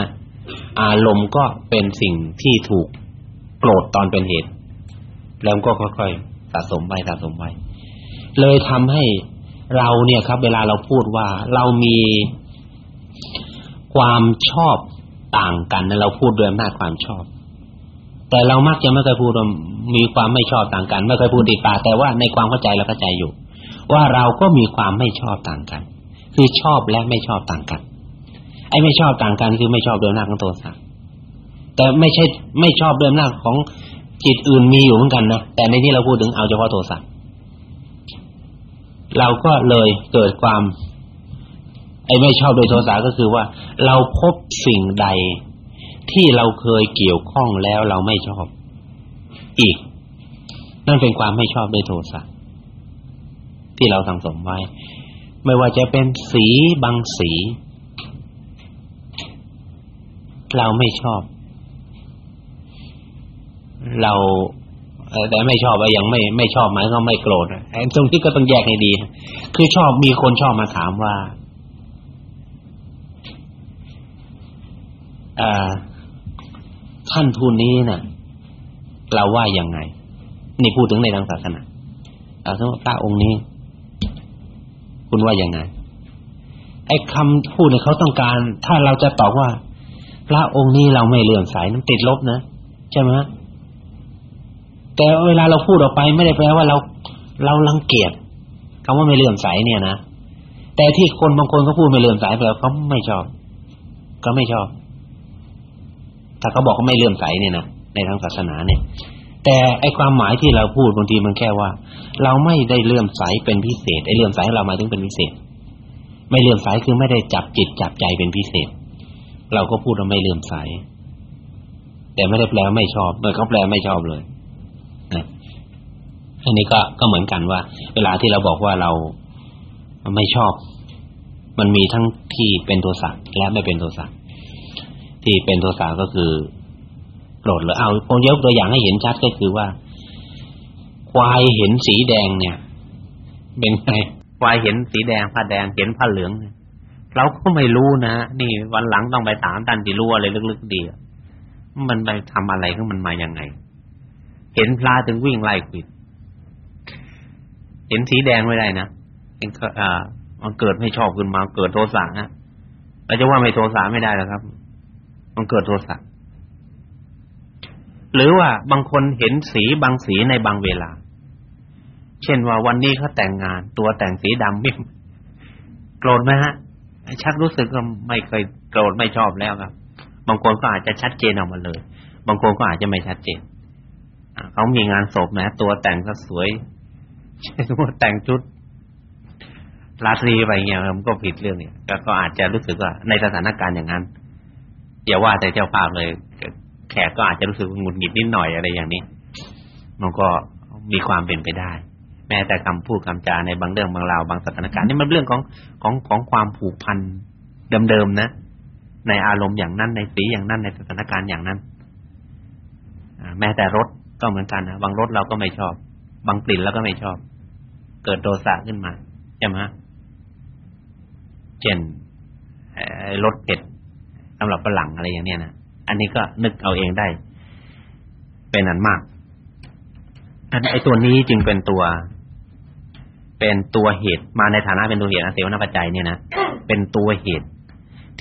อารมณ์ก็เป็นสิ่งที่ถูกโกรธตอนเป็นเหตุ แล้วก็ค่อยๆสะสมไปสะสมไปเลยทำให้เราเนี่ยครับ เวลาเราพูดว่าเรามีความชอบต่างกันเราพูดด้วยอำนาจความชอบ แต่เรามักจะไม่เคยพูดมีความไม่ชอบต่างกัน ไม่เคยพูดติดปากแต่ว่าในความเข้าใจเราเข้าใจอยู่ ว่าเราก็มีความไม่ชอบต่างกัน คือชอบและไม่ชอบต่างกัน ไอ้ไม่ชอบต่างกันคือไม่ชอบด้วยอำนาของโทสะแต่ไม่ใช่ไม่ชอบด้วยอำนาของจิตอื่นมีอยู่เหมือนกันนะแต่ในที่เราพูดถึงเอาเฉพาะโทสะเราก็เลยเกิดความไอ้ไม่ชอบโดยโทสะก็คือว่า เราพบสิ่งใดที่เราเคยเกี่ยวข้องแล้วเราไม่ชอบ อีก นั่นเป็นความไม่ชอบโดยโทสะที่เราสังสมไว้ ไม่ว่าจะเป็นสีบางสี เราไม่ชอบ เราแต่ไม่ชอบอยังไม่ไม่ชอบหมายก็ไม่โกรธไอ้ตรงที่ก็ต้องแยกให้ดีคือชอบมีคนชอบมาถามว่าอท่านผู้นี้น่ะ เราว่ายังไง นี่พูดถึงในทางศาสนาเอาสมมติพระองค์นี้ คุณว่ายังไงไอ้คำพูดเนี่ยเขาต้องการ ถ้าเราจะตอบว่า พระองค์นี้เราไม่เลื่อมใสมันติดลบนะใช่ไหมแต่เวลาเราพูดออกไปไม่ได้แปลว่าเราเรารังเกียจคำว่าไม่เลื่อมใสเนี่ยนะแต่ที่คนบางคนเขาพูดไม่เลื่อมใสแปลว่าเขาไม่ชอบ ก็ไม่ชอบ ถ้าเขาบอกเขาไม่เลื่อมใสเนี่ยนะในทางศาสนาเนี่ย แต่ไอความหมายที่เราพูดบางทีมันแค่ว่า เราไม่ได้เลื่อมใสเป็นพิเศษไอเลื่อมใสเราหมายถึงเป็นพิเศษ ไม่เลื่อมใสคือไม่ได้จับจิตจับใจเป็นพิเศษ เราก็พูดว่าไม่เลื่อมใสแแต่ไม่ได้แปลไม่ชอบเมื่อเขาแปลไม่ชอบเลยนะอันนี้ก็ก็เหมือนกันว่า เวลาที่เราบอกว่าเราไม่ชอบ มันมีทั้งที่เป็นโทสะและไม่เป็นโทสะที่เป็นโทสะก็คือโกรธหรือเอาผมยกตัวอย่างให้เห็นชัดก็คือว่า ควายเห็นสีแดงเนี่ย เป็นไงควายเห็นสีแดงผ้าแดงเห็นผ้าเหลืองเเราก็ไม่รู้นะนี่วันหลังต้องไปถามท่านที่รู้อะไรลึกๆดีมันไปทำอะไรของมันมายังไง เห็นพลาถึงวิ่งไล่ขวิด เห็นสีแดงไม่ได้นะเห็นอ่ามันเกิดไม่ชอบขึ้นมาเกิดโทสะฮะเราจะว่าไม่โทสะไม่ได้แล้วครับ มันเกิดโทสะหรือว่าบางคนเห็นสีบางสีในบางเวลา เช่นว่าวันนี้เขาแต่งงาน ตัวแต่งสีดำมิ่โกรธไหมฮะ ชักรู้สึกว่าไม่เคยโกรธไม่ชอบแล้วครับ บางคนก็อาจจะชัดเจนออกมาเลย บางคนก็อาจจะไม่ชัดเจนเขามีงานศพนะตัวแต่งก็สวยเช่นว่าแต่งชุดราตรีไปเงี้ยมันก็ผิดเรื่องเนี่ยก็อาจจะรู้สึกว่าในสถานการณ์อย่างนั้นอย่าว่าแต่เจ้าภาพเลย แขกก็อาจจะรู้สึกหงุดหงิดนิดหน่อยอะไรอย่างนี้ มันก็มีความเป็นไปได้ แม้แต่คำพูดคำจาในบางเรื่องบางราวบางสถานการณ์นี่มันเรื่องของของของความผูกพันเดิมๆนะ ในอารมณ์อย่างนั้นในสีอย่างนั้นในสถานการณ์อย่างนั้นแม้แต่รถก็เหมือนกันนะบางรถเราก็ไม่ชอบ บางกลิ่นเราก็ไม่ชอบ เกิดโทสะขึ้นมาใช่ไหมเช่นรถเผ็ดสำหรับฝรั่งอะไรอย่างเนี้ยนะอันนี้ก็นึกเอาเองได้ เป็นอันมากอันไอ้ตัวนี้จึงเป็นตัว เป็นตัวเหตุมาในฐานะเป็นตัวเหตุอาเสวนปัจจัยเนี่ยนะเป็นตัวเหตุ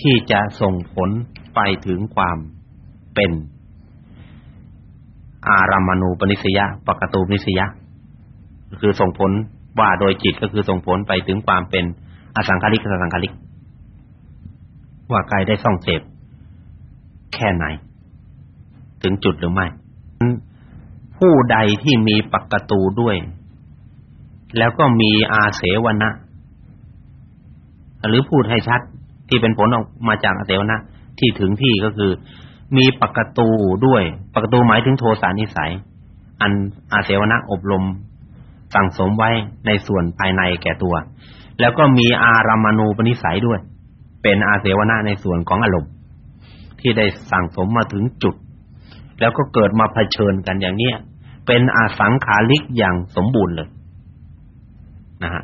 ที่จะส่งผลไปถึงความเป็นอารามณูปนิสยะปกตูปนิสยะคือส่งผลว่าโดยจิตก็คือส่งผลไปถึงความเป็นอสังคาริกสังคาริก ว่ากายได้ส่องเสพแค่ไหน ถึงจุดหรือไม่ผู้ใดที่มีปักกตูด้วย แล้วก็มีอาเสวนะหรือพูดให้ชัดที่เป็นผลออกมาจากอาเสวนะที่ถึงที่ก็คือ มีปกตูด้วยปกตูหมายถึงโทสานิสัย อันอาเสวนะอบรมสั่งสมไว้ในส่วนภายในแก่ตัว แล้วก็มีอารามณูปนิสัยด้วย เป็นอาเสวนะในส่วนของอารมณ์ที่ได้สั่งสมมาถึงจุด แล้วก็เกิดมาเผชิญกันอย่างเนี้ยเป็นอาสังขาริกอย่างสมบูรณ์เลย นะฮะ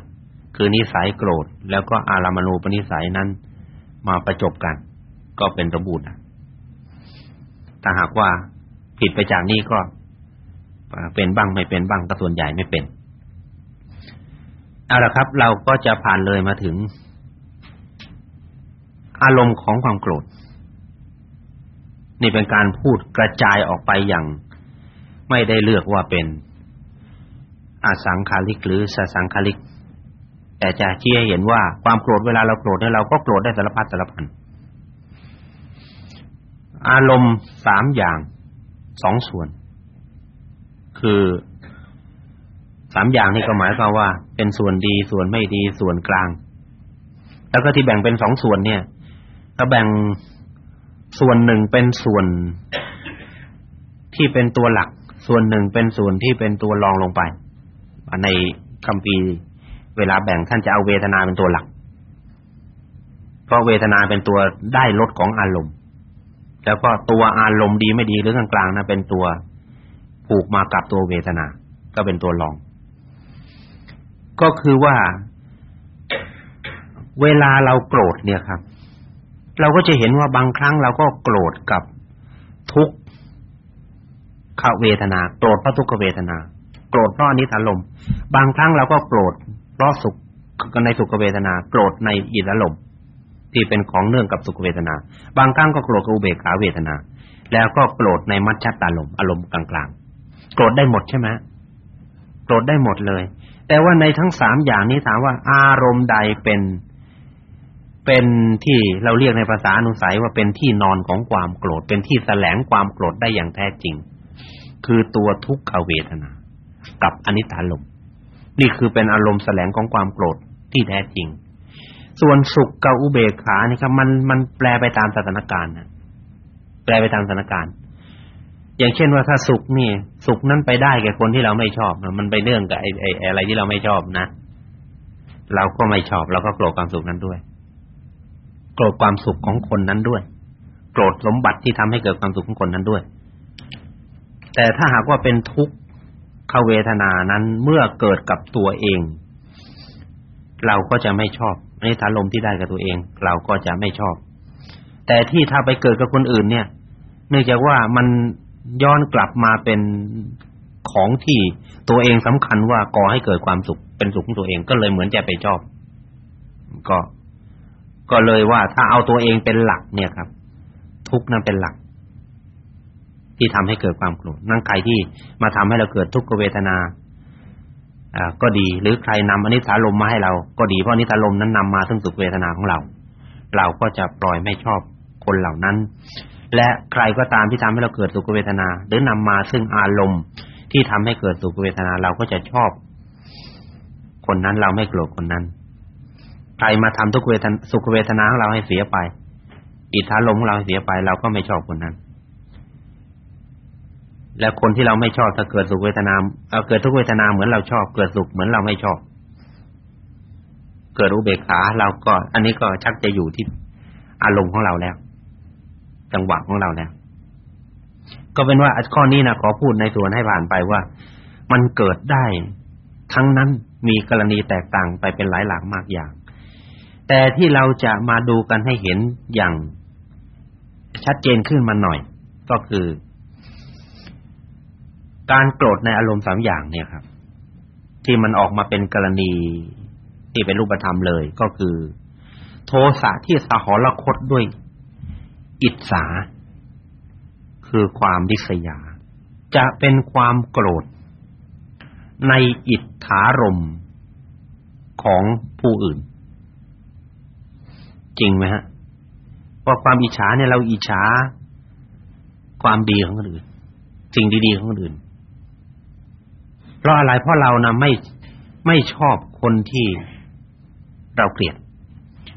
คือนิสัยโกรธแล้วก็อารามณูปนิสัยนั้น มาประจบกัน ก็เป็นสมบูรณ์ถ้าหากว่าผิดไปจากนี้ก็เป็นบ้างไม่เป็นบ้างก็ส่วนใหญ่ไม่เป็นเอาละครับ เราก็จะผ่านเลยมาถึง อารมณ์ของความโกรธ นี่เป็นการพูดกระจายออกไปอย่าง ไม่ได้เลือกว่าเป็น อสังขาริกหรือสสังขาริก แต่จะชี้ให้เห็นว่าความโกรธเวลาเราโกรธเนี่ยเราก็โกรธได้สารพัดสารพันอารมณ์สามอย่างสองส่วน คือสามอย่างนี้ก็หมายความว่า เป็นส่วนดีส่วนไม่ดีส่วนกลาง แล้วก็ที่แบ่งเป็นสองส่วนเนี่ยก็แบ่งส่วนหนึ่งเป็นส่วนที่เป็นตัวหลัก ส่วนหนึ่งเป็นส่วนที่เป็นตัวรองลงไป ในคัมภีเวลาแบ่งท่านจะเอาเวทนาเป็นตัวหลัก เพราะเวทนาเป็นตัวได้ลดของอารมณ์ แล้วก็ตัวอารมณ์ดีไม่ดีหรือกลางๆนะเป็นตัวผูกมากับตัวเวทนา ก็เป็นตัวรอง ก็คือว่า เวลาเราโกรธเนี่ยครับ เราก็จะเห็นว่าบางครั้งเราก็โกรธกับทุกขเวทนาโกรธเพราะทุกขเวทนา รธเพราะอนิสารมบางครั้งเราก็โกรธเพราะสุขในสุขเวทนา โกรธในอิสารมที่เป็นของเนื่องกับสุขเวทนา บางครั้งก็โกรธกับอุเบกขาเวทนา แล้วก็โกรธในมัจฉตารมอารมณ์กลางๆ โกรธได้หมดใช่ไหมโกรธได้หมดเลย แต่ว่าในทั้งสามอย่างนี้ถามว่า อารมณ์ใดเป็น เป็นที่เราเรียกในภาษาอนุสัยว่าเป็นที่นอนของความโกรธ เป็นที่แสลงความโกรธได้อย่างแท้จริง คือตัวทุกขเวทนา กับอนิจจารมนี่คือเป็นอารมณ์แสลงของความโกรธที่แท้จริง ส่วนสุขกับอุเบกขานี่ครับมันมันแปลไปตามสถานการณ์นะแปลไปตามสถานการณ์ อย่างเช่นว่าถ้าสุขนี่ สุขนั้นไปได้แก่คนที่เราไม่ชอบ มันไปเนื่องกับไอ้ไอ้อะไรที่เราไม่ชอบนะเราก็ไม่ชอบเราก็โกรธความสุขนั้นด้วย โกรธความสุขของคนนั้นด้วย โกรธสมบัติที่ทำให้เกิดความสุขของคนนั้นด้วย แต่ถ้าหากว่าเป็นทุกข เวทนานั้นเมื่อเกิดกับตัวเอง เราก็จะไม่ชอบในฐานลมที่ได้กับตัวเอง เราก็จะไม่ชอบ แต่ที่ถ้าไปเกิดกับคนอื่น เนี่ย เนื่องจากว่ามันย้อนกลับมาเป็นของที่ตัวเองสำคัญว่าก่อให้เกิดความสุขเป็นสุขของตัวเองก็เลยเหมือนจะไปชอบ ก็ ก็เลยว่าถ้าเอาตัวเองเป็นหลักเนี่ยครับ ทุกนั้นเป็นหลัก ที่ทำให้เกิดความโกรธนั่นใครที่มาทำให้เราเกิดทุกขเวทนาอ่าก็ดีหรือใครนำอนิสาลมมาให้เรา ก็ดีเพราะอนิสาลมนั้นนำมาซึ่งสุขเวทนาของเรา เราก็จะปล่อยไม่ชอบคนเหล่านั้น และใครก็ตามที่ทำให้เราเกิดสุขเวทนา หรือนำมาซึ่งอารมณ์ที่ทำให้เกิดสุขเวทนาเราก็จะชอบ คนนั้นเราไม่โกรธคนนั้น ใครมาทำทุกเวทนาสุขเวทนาของเราให้เสียไปอิทธาลมของเราเสียไปเราก็ไม่ชอบคนนั้น และคนที่เราไม่ชอบถ้าเกิดสุขเวทนาเอาเกิดทุกเวทนาเหมือนเราชอบ เกิดสุขเหมือนเราไม่ชอบ เกิดอุเบกขาเราก็ อันนี้ก็ชักจะอยู่ที่อารมณ์ของเราแล้ว จังหวะของเราแล้ว ก็เป็นว่าข้อนี้นะขอพูดในส่วนให้ผ่านไปว่า มันเกิดได้ทั้งนั้นมีกรณีแตกต่างไปเป็นหลายหลากมากอย่าง แต่ที่เราจะมาดูกันให้เห็นอย่างชัดเจนขึ้นมาหน่อย ก็คือ การโกรธในอารมณ์สามอย่างเนี่ยครับ ที่มันออกมาเป็นกรณีที่เป็นรูปธรรมเลย ก็คือ โทสะที่สหรคตด้วย อิจฉาคือความริษยา จะเป็นความโกรธ ในอิทธารมของผู้อื่น จริงไหมฮะว่าความอิจฉาเนี่ยเราอิจฉาความดีของคนอื่น สิ่งดีๆของคนอื่น ราะอะไรเพราะเรานะไม่ไม่ชอบคนที่เราเกลียด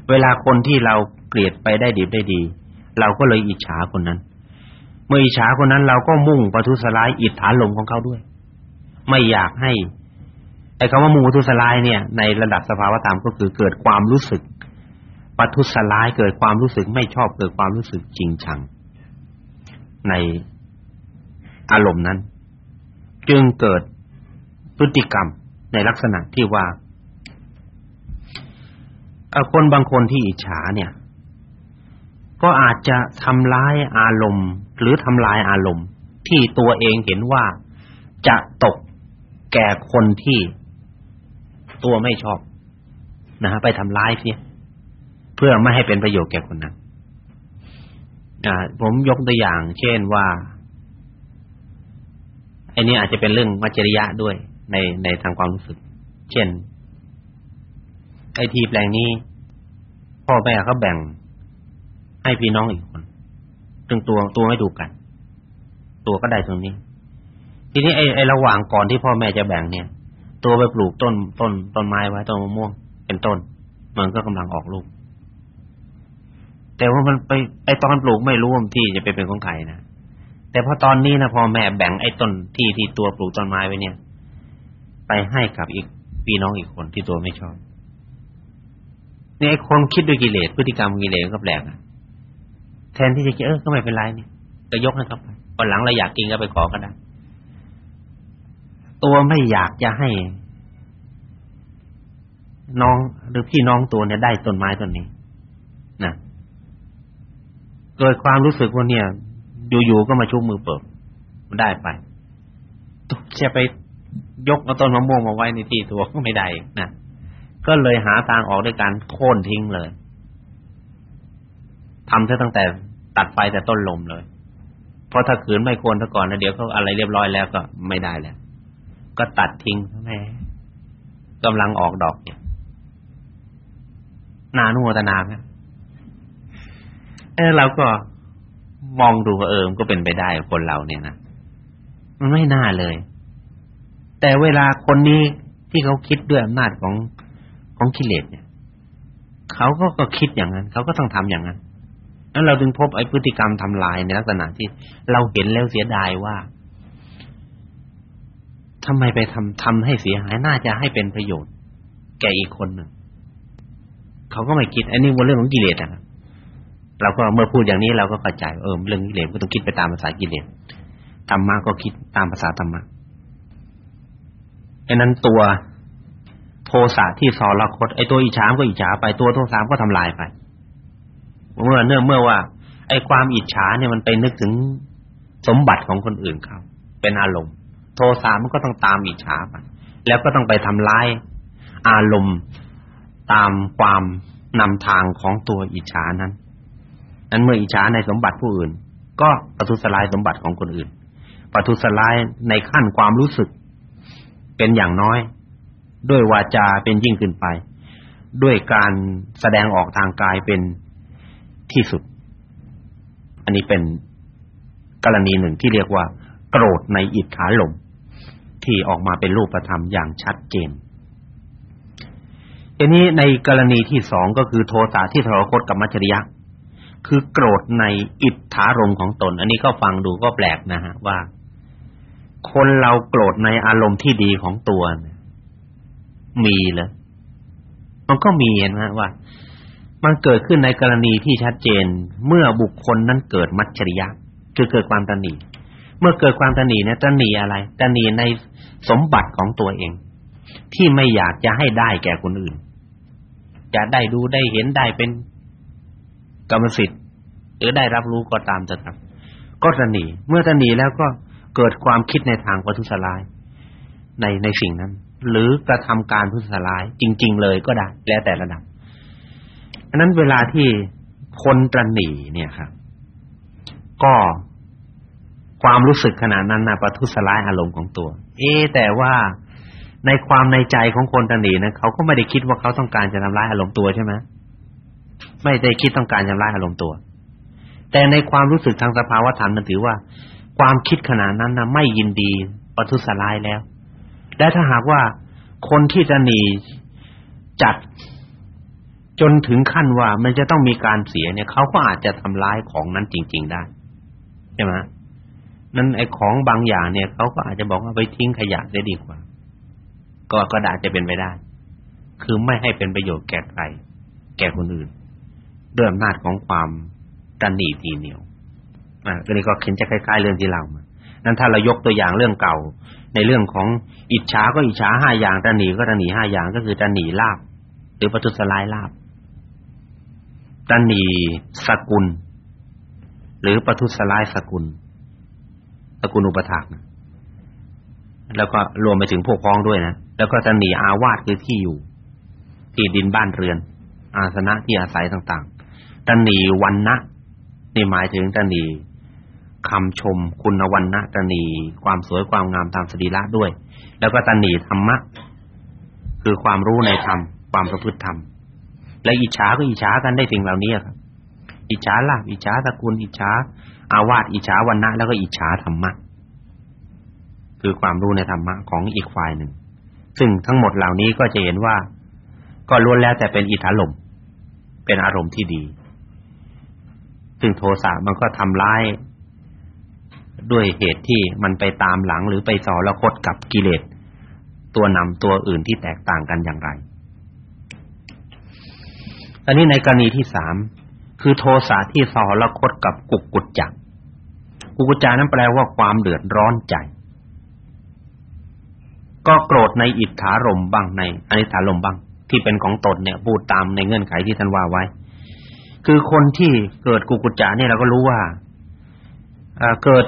เวลาคนที่เราเกลียดไปได้ดีได้ดี เราก็เลยอิจฉาคนนั้น เมื่ออิจฉาคนนั้นเราก็มุ่งประทุษร้ายอิทธาลมของเขาด้วย ไม่อยากให้ไอ้คำว่ามุ่งประทุษร้ายเนี่ย ในระดับสภาวธรรมก็คือเกิดความรู้สึกประทุษร้ายเกิดความรู้สึกไม่ชอบเกิดความรู้สึกจริงชัง ในอารมณ์นั้น จึงเกิด พฤติกรรมในลักษณะที่ว่าคนบางคนที่อิจฉาเนี่ย ก็อาจจะทำร้ายอารมณ์ หรือทำลายอารมณ์ ที่ตัวเองเห็นว่าจะตกแก่คนที่ตัวไม่ชอบนะฮะไปทำร้ายเสียเพื่อไม่ให้เป็นประโยชน์แก่คนนั้นผมยกตัวอย่าง เช่นว่าไอ้นี่อาจจะเป็นเรื่องมัจจริยะด้วย ในในทางความรู้สึก เช่น ไอ้ทีแปลงนี้ พ่อแม่เขาแบ่งให้พี่น้องอีกคนซึ่งตัวตัวไม่ถูกกัน ตัวก็ได้ตรงนี้ ทีนี้ไอไอระหว่างก่อนที่พ่อแม่จะแบ่งเนี่ย ตัวไปปลูกต้นต้นต้นไม้ไว้ต้นมะม่วง เป็นต้น มันก็กำลังออกลูก แต่ว่ามันไปไอตอนปลูกไม่รู้ว่าที่จะไปเป็นของใครนะแต่พอตอนนี้นะพ่อแม่แบ่งไอ้ต้นที่ที่ตัวปลูกต้นไม้ไว้เนี่ย ไปให้กับอีกพี่น้องอีกคนที่ตัวไม่ชอบเนี่ยไอคนคิดด้วยกิเลสพฤติกรรมกิเลสก็แปลกอะแทนที่จะคิดเออก็ไม่เป็นไรนี่ก็ยกให้เขาไปวันหลังเราอยากกินก็ไปขอก็ได้ตัวไม่อยากจะให้ น้องหรือพี่น้องตัวเนี่ยได้ต้นไม้ต้นนี้นะเกิดความรู้สึกว่าเนี่ย อยู่ๆก็มาชุบมือเปิดได้ไปจะไป ยกเอาต้นมะม่วงมาไว้ในที่ตัวก็ไม่ได้นะก็เลยหาทางออกด้วยการโค่นทิ้งเลยทำซะตั้งแต่ตัดไฟแต่ต้นลมเลย เพราะถ้าขืนไม่ควรซะก่อนนะเดี๋ยวเขาอะไรเรียบร้อยแล้วก็ไม่ได้แล้ว ก็ตัดทิ้งแม่กำลังออกดอกเนี่ยนานุโมทนาครับเออเราก็มองดูว่าเออมก็เป็นไปได้คนเราเนี่ยนะมันไม่น่าเลย แต่เวลาคนนี้ที่เขาคิดด้วยอำนาจของของกิเลสเนี่ยเขาก็ก็คิดอย่างนั้น เขาก็ต้องทำอย่างนั้นนั้นเราจึงพบไอ้พฤติกรรมทำลายในลักษณะที่เราเห็นแล้วเสียดายว่าทำไมไปทำทำให้เสียหายน่าจะให้เป็นประโยชน์ แก่อีกคนหนึ่งเขาก็ไม่คิดอันนี้ว่าเรื่องของกิเลสนะครับเราก็เมื่อพูดอย่างนี้เราก็เข้าใจเออเรื่องกิเลสก็ต้องคิดไปตามภาษากิเลสธรรมะก็คิดตามภาษาธรรมะ ดังนั้นตัวโทสะที่สอรคตไอ้ตัวอิจฉาก็อิจฉาไปตัวโทสะก็ทำลายไป เมื่อเนื่องเมื่อว่า ไอ้ความอิจฉาเนี่ยมันไปนึกถึงสมบัติของคนอื่นเขาเป็นอารมณ์ โทสะมันก็ต้องตามอิจฉาไปแล้วก็ต้องไปทำลายอารมณ์ตามความนำทางของตัวอิจฉานั้นนั้นเมื่ออิจฉาในสมบัติผู้อื่น ก็ประทุษร้ายสมบัติของคนอื่นประทุษร้ายในขั้นความรู้สึก เป็นอย่างน้อย ด้วยวาจาเป็นยิ่งขึ้นไป ด้วยการแสดงออกทางกายเป็นที่สุด อันนี้เป็นกรณีหนึ่งที่เรียกว่า โกรธในอิทธาลมที่ออกมาเป็นรูปธรรมอย่างชัดเจนทีนี้ในกรณีที่สองก็คือโทสะที่ทรคตกับมัจฉริยะ คือโกรธในอิทธารมของตน อันนี้ก็ฟังดูก็แปลกนะฮะว่า คนเราโกรธในอารมณ์ที่ดีของตัวมีเหรอมันก็มีนะว่า มันเกิดขึ้นในกรณีที่ชัดเจน เมื่อบุคคลนั้นเกิดมัจฉริยะคือเกิดความตนีเมื่อเกิดความตนีเนี่ยตนีอะไรตนีในสมบัติของตัวเอง ที่ไม่อยากจะให้ได้แก่คนอื่น จะได้ดูได้เห็นได้เป็นกรรมสิทธิ์หรือได้รับรู้ก็ตามเถอะครับ ก็ตนีเมื่อตนีแล้วก็ เกิดความคิดในทางประทุษร้าย ในในสิ่งนั้น หรือกระทำการทุษร้าย จริง ๆ เลยก็ได้ แล้วแต่ระดับอันนั้นเวลาที่คนตระหนีเนี่ยครับก็ความรู้สึกขนาดนั้นนะประทุษร้ายอารมณ์ของตัว เอ๊แต่ว่าในความในใจของคนตนีนะเขาก็ไม่ได้คิดว่าเขาต้องการจะทำร้ายอารมณ์ตัวใช่ไหมไม่ได้คิดต้องการจะทำร้ายอารมณ์ตัว แต่ในความรู้สึกทางสภาวะธรรมนั้นถือว่า ความคิดขนาดนั้นนะไม่ยินดีประทุษร้ายแล้ว และถ้าหากว่าคนที่ตนีจัดจนถึงขั้นว่ามันจะต้องมีการเสียเนี่ยเขาก็อาจจะทำร้ายของนั้นจริง ๆได้ใช่ไหมนั้นไอ้ของบางอย่างเนี่ยเขาก็อาจจะบอกว่าไปทิ้งขยะได้ดีกว่า ก็ก็อาจจะเป็นไปได้ คือไม่ให้เป็นประโยชน์แก่ใครแก่คนอื่นด้วยอำนาจของความตันหนีทีเหนียว อ่าก็นี้ก็เข็นจะคล้ายๆเรื่องที่เรามานั้นถ้าเรายกตัวอย่างเรื่องเก่า ในเรื่องของอิจฉาก็อิจฉาห้าอย่างตันหนีก็ตันหนีห้าอย่างก็คือตันหนีลาบหรือปทุสลายลาบตันหนีสกุล หรือปทุสลายสกุลสกุลอุปถากนะแล้วก็รวมไปถึงพวกพ้องด้วยนะแล้วก็จะหนีอาวาสคือที่อยู่ ที่ดินบ้านเรือน อาสนะที่อาศัยต่าง ๆตนีวันนะนี่หมายถึงตนี คำชมคุณวันนะตนีความสวยความงามตามสรีระด้วย แล้วก็ตนีธรรมะ คือความรู้ในธรรมความประพฤติธรรม และอิจฉาก็อิจฉากันได้สิ่งเหล่านี้ครับอิจฉาลาภอิจฉาตระกูลอิจฉาอาวาสอิจฉาวันนะแล้วก็อิจฉาธรรมะ คือความรู้ในธรรมะของอีกฝ่ายหนึ่ง ซึ่งทั้งหมดเหล่านี้ก็จะเห็นว่า ก็ล้วนแล้วแต่เป็นอิทธาลมเป็นอารมณ์ที่ดี ซึ่งโทสะมันก็ทำร้าย ด้วยเหตุที่มันไปตามหลังหรือไปสอละคดกับกิเลสตัวนำตัวอื่นที่แตกต่างกันอย่างไรอันนี้ในกรณีที่สามคือโทสะที่สอละคดกับกุกกุจจักกุกกุจจานั้นแปลว่าความเดือดร้อนใจ ก็โกรธในอิทธารมบ้างในอนิถารมบ้าง ที่เป็นของตนเนี่ยพูดตามในเงื่อนไขที่ท่านว่าไว้ คือคนที่เกิดกุกุจจะเนี่ยเราก็รู้ว่า เกิด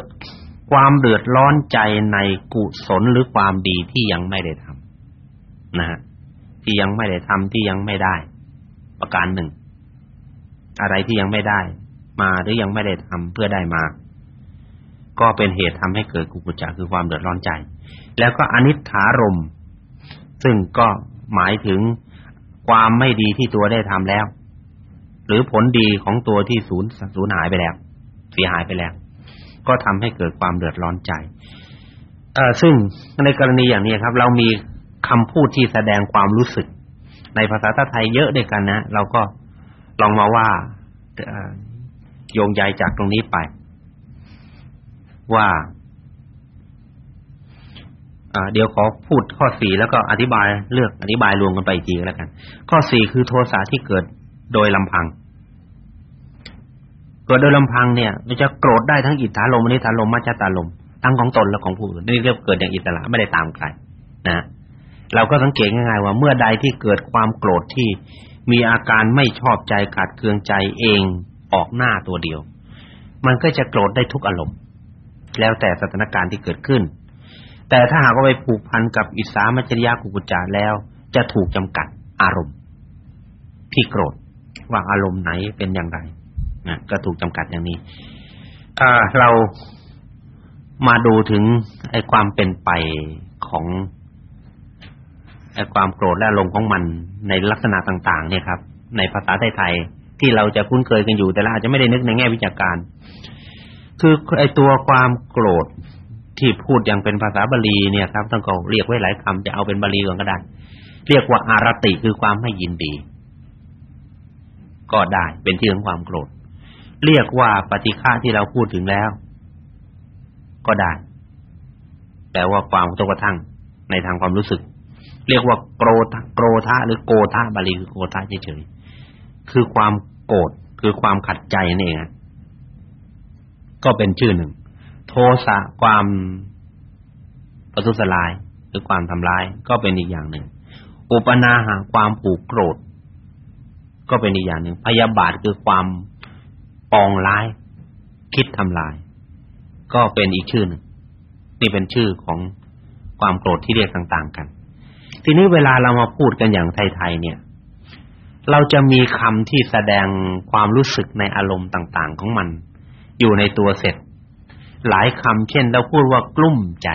ความเดือดร้อนใจในกุศลหรือความดีที่ยังไม่ได้ทำนะฮะที่ยังไม่ได้ทำที่ยังไม่ได้ ประการหนึ่ง อะไรที่ยังไม่ได้ มาหรือยังไม่ได้ทำเพื่อได้มา ก็เป็นเหตุทำให้เกิดกุกุจจะคือความเดือดร้อนใจ แล้วก็อนิถารมซึ่งก็หมายถึงความไม่ดีที่ตัวได้ทำแล้ว หรือผลดีของตัวที่สูญสูญหายไปแล้ว เสียหายไปแล้ว ก็ทำให้เกิดความเดือดร้อนใจเอ่อซึ่งในกรณีอย่างนี้ครับ เรามีคำพูดที่แสดงความรู้สึก ในภาษาไทยเยอะด้วยกันนะ เราก็ลองมาว่าโยงใยจากตรงนี้ไป ว่าเดี๋ยวขอพูดข้อ4แล้วก็อธิบายเลือกอธิบายรวมกันไปอีกทีแล้วกัน ข้อ4คือโทสะที่เกิดโดยลำพัง เกิดโดยลำพังเนี่ยมันจะโกรธได้ทั้งอิทธาลมอนิธาลมมัจจตาลมทั้งของตนและของผู้อื่นนี่เรียกเกิดอย่างอิสระไม่ได้ตามใครนะเราก็สังเกตง่ายๆว่าเมื่อใดที่เกิดความโกรธที่มีอาการไม่ชอบใจขัดเคืองใจเองออกหน้าตัวเดียว มันก็จะโกรธได้ทุกอารมณ์ แล้วแต่สถานการณ์ที่เกิดขึ้น แต่ถ้าหากว่าไปผูกพันกับอิสามัจจริยากุกุจาแล้ว จะถูกจำกัดอารมณ์ที่โกรธว่าอารมณ์ไหนเป็นอย่างไร นะก็ถูกจำกัดอย่างนี้เรามาดูถึงไอ้ความเป็นไปของไอ้ความโกรธและอารมณ์ของมันในลักษณะต่าง ๆ เนี่ยครับ ในภาษาไทยๆที่เราจะคุ้นเคยกันอยู่ แต่ละอาจจะไม่ได้นึกในแง่วิชาการ คือไอ้ตัวความโกรธที่พูดอย่างเป็นภาษาบาลีเนี่ยครับต้องก็เรียกไว้หลายคำจะเอาเป็นบาลีก่อนก็ได้ เรียกว่าอารติคือความไม่ยินดี ก็ได้เป็นที่ของความโกรธ เรียกว่าปฏิฆาที่เราพูดถึงแล้ว ก็ได้แต่ว่าความกระทบกระทั่งในทางความรู้สึก เรียกว่าโกรธโกรธะหรือโกธะบาลีคือโกธะเฉยๆคือความโกรธคือความขัดใจนั่นเองก็เป็นชื่อหนึ่ง โทสะความประทุษร้ายหรือความทำร้ายก็เป็นอีกอย่างหนึ่ง อุปนาหาความผูกโกรธ ก็เป็นอีกอย่างหนึ่ง พยาบาทคือความ ปองร้าย คิดทำลาย ก็เป็นอีกชื่อหนึ่งนี่เป็นชื่อของความโกรธที่เรียกต่าง ๆ กัน ทีนี้เวลาเรามาพูดกันอย่างไทยๆเนี่ย เราจะมีคำที่แสดงความรู้สึกในอารมณ์ต่าง ๆ ของมัน อยู่ในตัวเสร็จ หลายคำเช่น เราพูดว่ากลุ้มใจ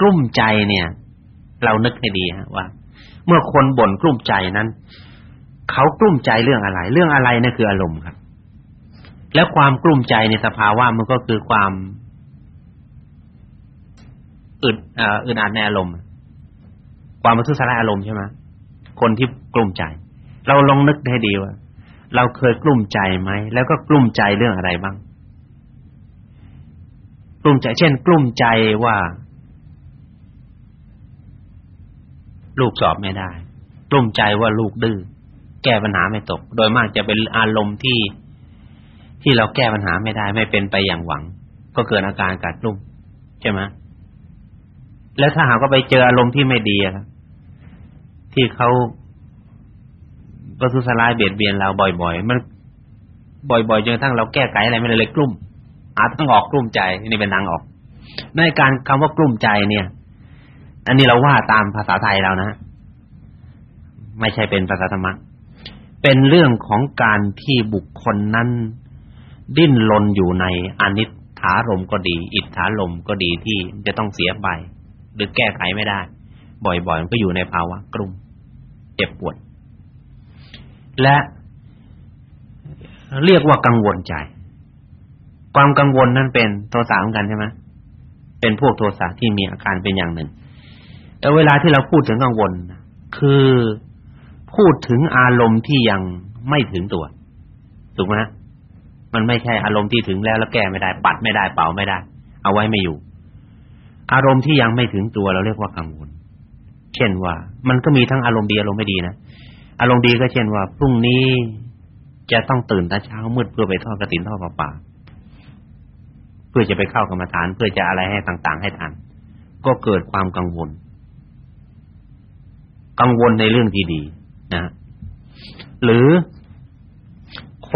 กลุ้มใจเนี่ย เรานึกให้ดีฮะว่า เมื่อคนบ่นกลุ้มใจนั้น เขากลุ้มใจเรื่องอะไร เรื่องอะไรนั่นคืออารมณ์ครับ แล้วความกลุ้มใจในสภาวะมันก็คือความอึดอ่าอึดอัดในอารมณ์ ความทุกข์สลายอารมณ์ใช่ไหมคนที่กลุ้มใจ เราลองนึกให้ดีว่า เราเคยกลุ้มใจไหมแล้วก็กลุ้มใจเรื่องอะไรบ้างกลุ้มใจเช่น กลุ้มใจว่า ลูกสอบไม่ได้ กลุ้มใจว่าลูกดื้อแก้ปัญหาไม่ตก โดยมากจะเป็นอารมณ์ที่ ที่เราแก้ปัญหาไม่ได้ไม่เป็นไปอย่างหวัง ก็เกิดอาการกัดรุ่มใช่ไหมแล้วถ้าหากว่าไปเจออารมณ์ที่ไม่ดีครับที่เขาประทุษร้ายเบียดเบียนเราบ่อย ๆ มันบ่อยๆจนกระทั่งเราแก้ไขอะไรไม่ได้เลยกลุ่มอาจต้องออกกลุ่มใจนี่เป็นทางออก ในการคำว่ากลุ่มใจเนี่ย อันนี้เราว่าตามภาษาไทยเรานะไม่ใช่เป็นภาษาธรรมะเป็นเรื่องของการที่บุคคลนั้น ดิ้นรนอยู่ในอนิจฐารมก็ดี อิทธารมก็ดีที่จะต้องเสียไปหรือแก้ไขไม่ได้ บ่อยๆมันก็อยู่ในภาวะกลุ่มเจ็บปวด และเรียกว่ากังวลใจ ความกังวลนั้นเป็นโทสะเหมือนกันใช่ไหมเป็นพวกโทสะที่มีอาการเป็นอย่างหนึ่ง แต่เวลาที่เราพูดถึงกังวลคือพูดถึงอารมณ์ที่ยังไม่ถึงตัวถูกไหม มันไม่ใช่อารมณ์ที่ถึงแล้วแล้วแก้ไม่ได้ ปัดไม่ได้เป่าไม่ได้ เอาไว้ไม่อยู่ อารมณ์ที่ยังไม่ถึงตัวเราเรียกว่ากังวล เช่นว่า มันก็มีทั้งอารมณ์ดีอารมณ์ไม่ดีนะอารมณ์ดีก็เช่นว่าพรุ่งนี้จะต้องตื่นแต่เช้ามืดเพื่อไปทอดกฐินทอดป่าป่าเพื่อจะไปเข้ากรรมฐานเพื่อจะอะไรให้ต่างๆ ให้ทันก็เกิดความกังวล กังวลในเรื่องที่ดีนะหรือ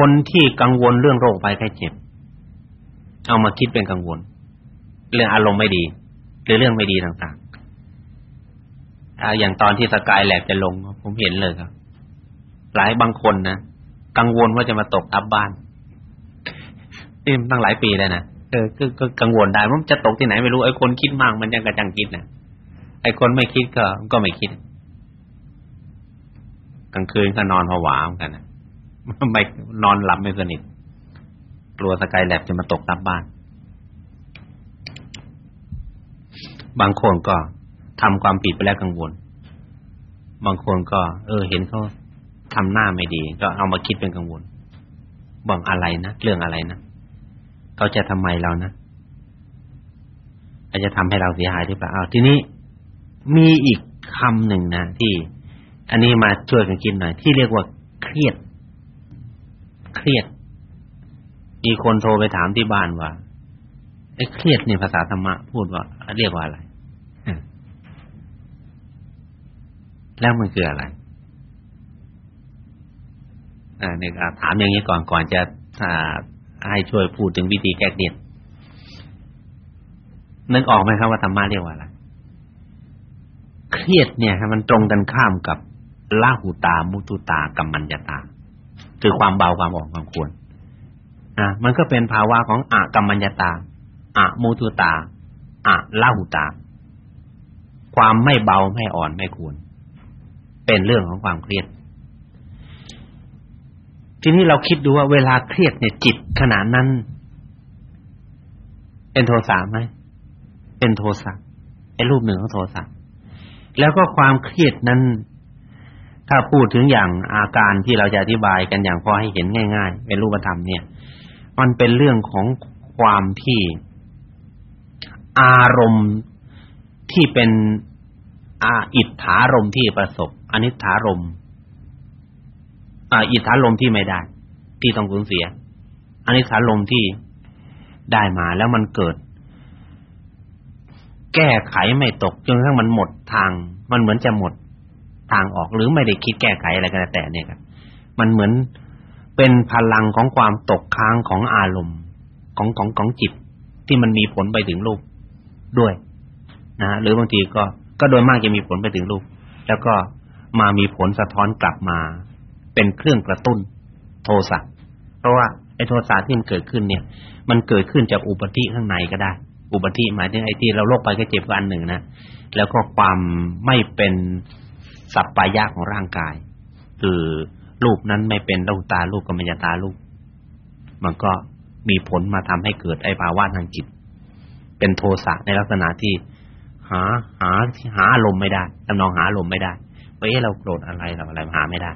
คนที่กังวลเรื่องโรคภัยไข้เจ็บ เอามาคิดเป็นกังวล เรื่องอารมณ์ไม่ดีหรือเรื่องไม่ดีต่างๆอ่าอย่างตอนที่สกายแลบจะลง ผมเห็นเลยครับ หลายบางคนนะกังวลว่าจะมาตกทับบ้านนี่ตั้งหลายปีแล้วนะเออก็ก็กังวลได้ว่าจะตกที่ไหนไม่รู้ไอ้คนคิดมากมันยังกระจังคิดนะไอ้คนไม่คิดก็ก็ไม่คิด กลางคืนก็นอนผวาเหมือนกันนะ ไม่นอนหลับไม่สนิทกลัวสกายแลบจะมาตกทับบ้าน บางคนก็ทำความผิดไปแล้วกังวล บางคนก็ เออ เห็นเขาทำหน้าไม่ดี ก็เอามาคิดเป็นกังวลบังอะไรนะเรื่องอะไรนะเขาจะทำไมเรานะอาจจะทำให้เราเสียหายหรือเปล่าอ้าวทีนี้มีอีกคำหนึ่งนะที่ อันนี้มาช่วยกันคิดหน่อย ที่เรียกว่าเครียด เครียด มีคนโทรไปถามที่บ้านว่าไอ้เครียดในภาษาธรรมะพูดว่าเรียกว่าอะไรแล้วมันคืออะไรอ่าเนี่ยถามอย่างนี้ก่อนก่อนจะให้ช่วยพูดถึงวิธีแก้เครียดนึกออกไหมครับว่าธรรมะเรียกว่าอะไรเครียดเนี่ยมันตรงกันข้ามกับลาหูตา มุตุตากัมมัญญตา คือความเบาความอ่อนความควรอะมันก็เป็นภาวะของอะกัมมัญญตาอะมุตุตาอะลาหูตา ความไม่เบาไม่อ่อนไม่ควร เป็นเรื่องของความเครียด ทีนี้เราคิดดูว่าเวลาเครียดเนี่ยจิตขณะนั้น เป็นโทสะไหมเป็นโทสะไอ้รูปหนึ่งของโทสะแล้วก็ความเครียดนั้น ถ้าพูดถึงอย่างอาการที่เราจะอธิบายกันอย่างพอให้เห็นง่ายๆเป็นรูปธรรมเนี่ย มันเป็นเรื่องของความที่อารมณ์ที่เป็นอาอิทธารมที่ประสบอนิถารมอ่าอิทธารมที่ไม่ได้ ที่ต้องสูญเสียอนิถารมที่ได้มาแล้วมันเกิด แก้ไขไม่ตกจนกระทั่งมันหมดทาง มันเหมือนจะหมด ทางออกหรือไม่ได้คิดแก้ไขอะไรก็แต่เนี่ยครับมันเหมือนเป็นพลังของความตกค้างของอารมณ์ของของของจิต ที่มันมีผลไปถึงรูปด้วยนะหรือบางทีก็ก็โดยมากจะมีผลไปถึงรูปแล้วก็มามีผลสะท้อนกลับมา เป็นเครื่องกระตุ้นโทสะเพราะว่าไอ้โทสะที่มันเกิดขึ้นเนี่ย มันเกิดขึ้นจากอุปธิข้างในก็ได้ อุบัติหมายถึงไอ้ที่เราโรคไปก็เจ็บกันหนึ่งนะแล้วก็ความไม่เป็น สัพพายะของร่างกาย คือรูปนั้นไม่เป็นลูกตาลูกก็ไม่จะตาลูกมันก็มีผลมาทำให้เกิดไอ้ภาวะทางจิต เป็นโทสะในลักษณะที่หาหาหาอารมณ์ไม่ได้ทำนองหาอารมณ์ไม่ได้ว่าเอ๊ะเราโกรธอะไรเราอะไรหาไม่ได้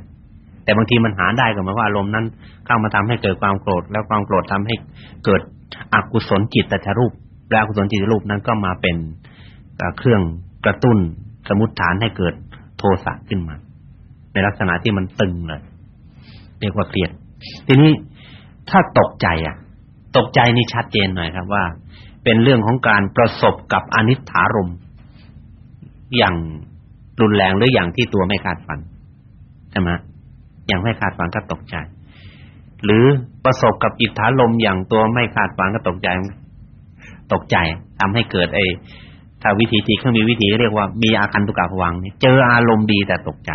แต่บางทีมันหาได้ก็หมายว่าอารมณ์นั้นเข้ามาทำให้เกิดความโกรธ แล้วความโกรธทำให้เกิดอกุศลจิตตชรูป และกุศลจิตรูปนั้นก็มาเป็นเครื่องกระตุ้นสมุทฐานให้เกิด ทสะขึ้นมา ในลักษณะที่มันตึงเลยเรียกว่าเครียด ทีนี้ถ้าตกใจอะ ตกใจนี่ชัดเจนหน่อยครับว่า เป็นเรื่องของการประสบกับอนิถารมอย่างรุนแรงหรืออย่างที่ตัวไม่คาดฝันใช่ไหมอย่างไม่คาดฝันก็ตกใจ หรือประสบกับอิทธารมอย่างตัวไม่คาดฝันก็ตกใจ ตกใจทำให้เกิดไอ้ ถ้าวิธีจิตเขามีวิธีเรียกว่ามีอาการตุกะผวังนี่เจออารมณ์ดีแต่ตกใจ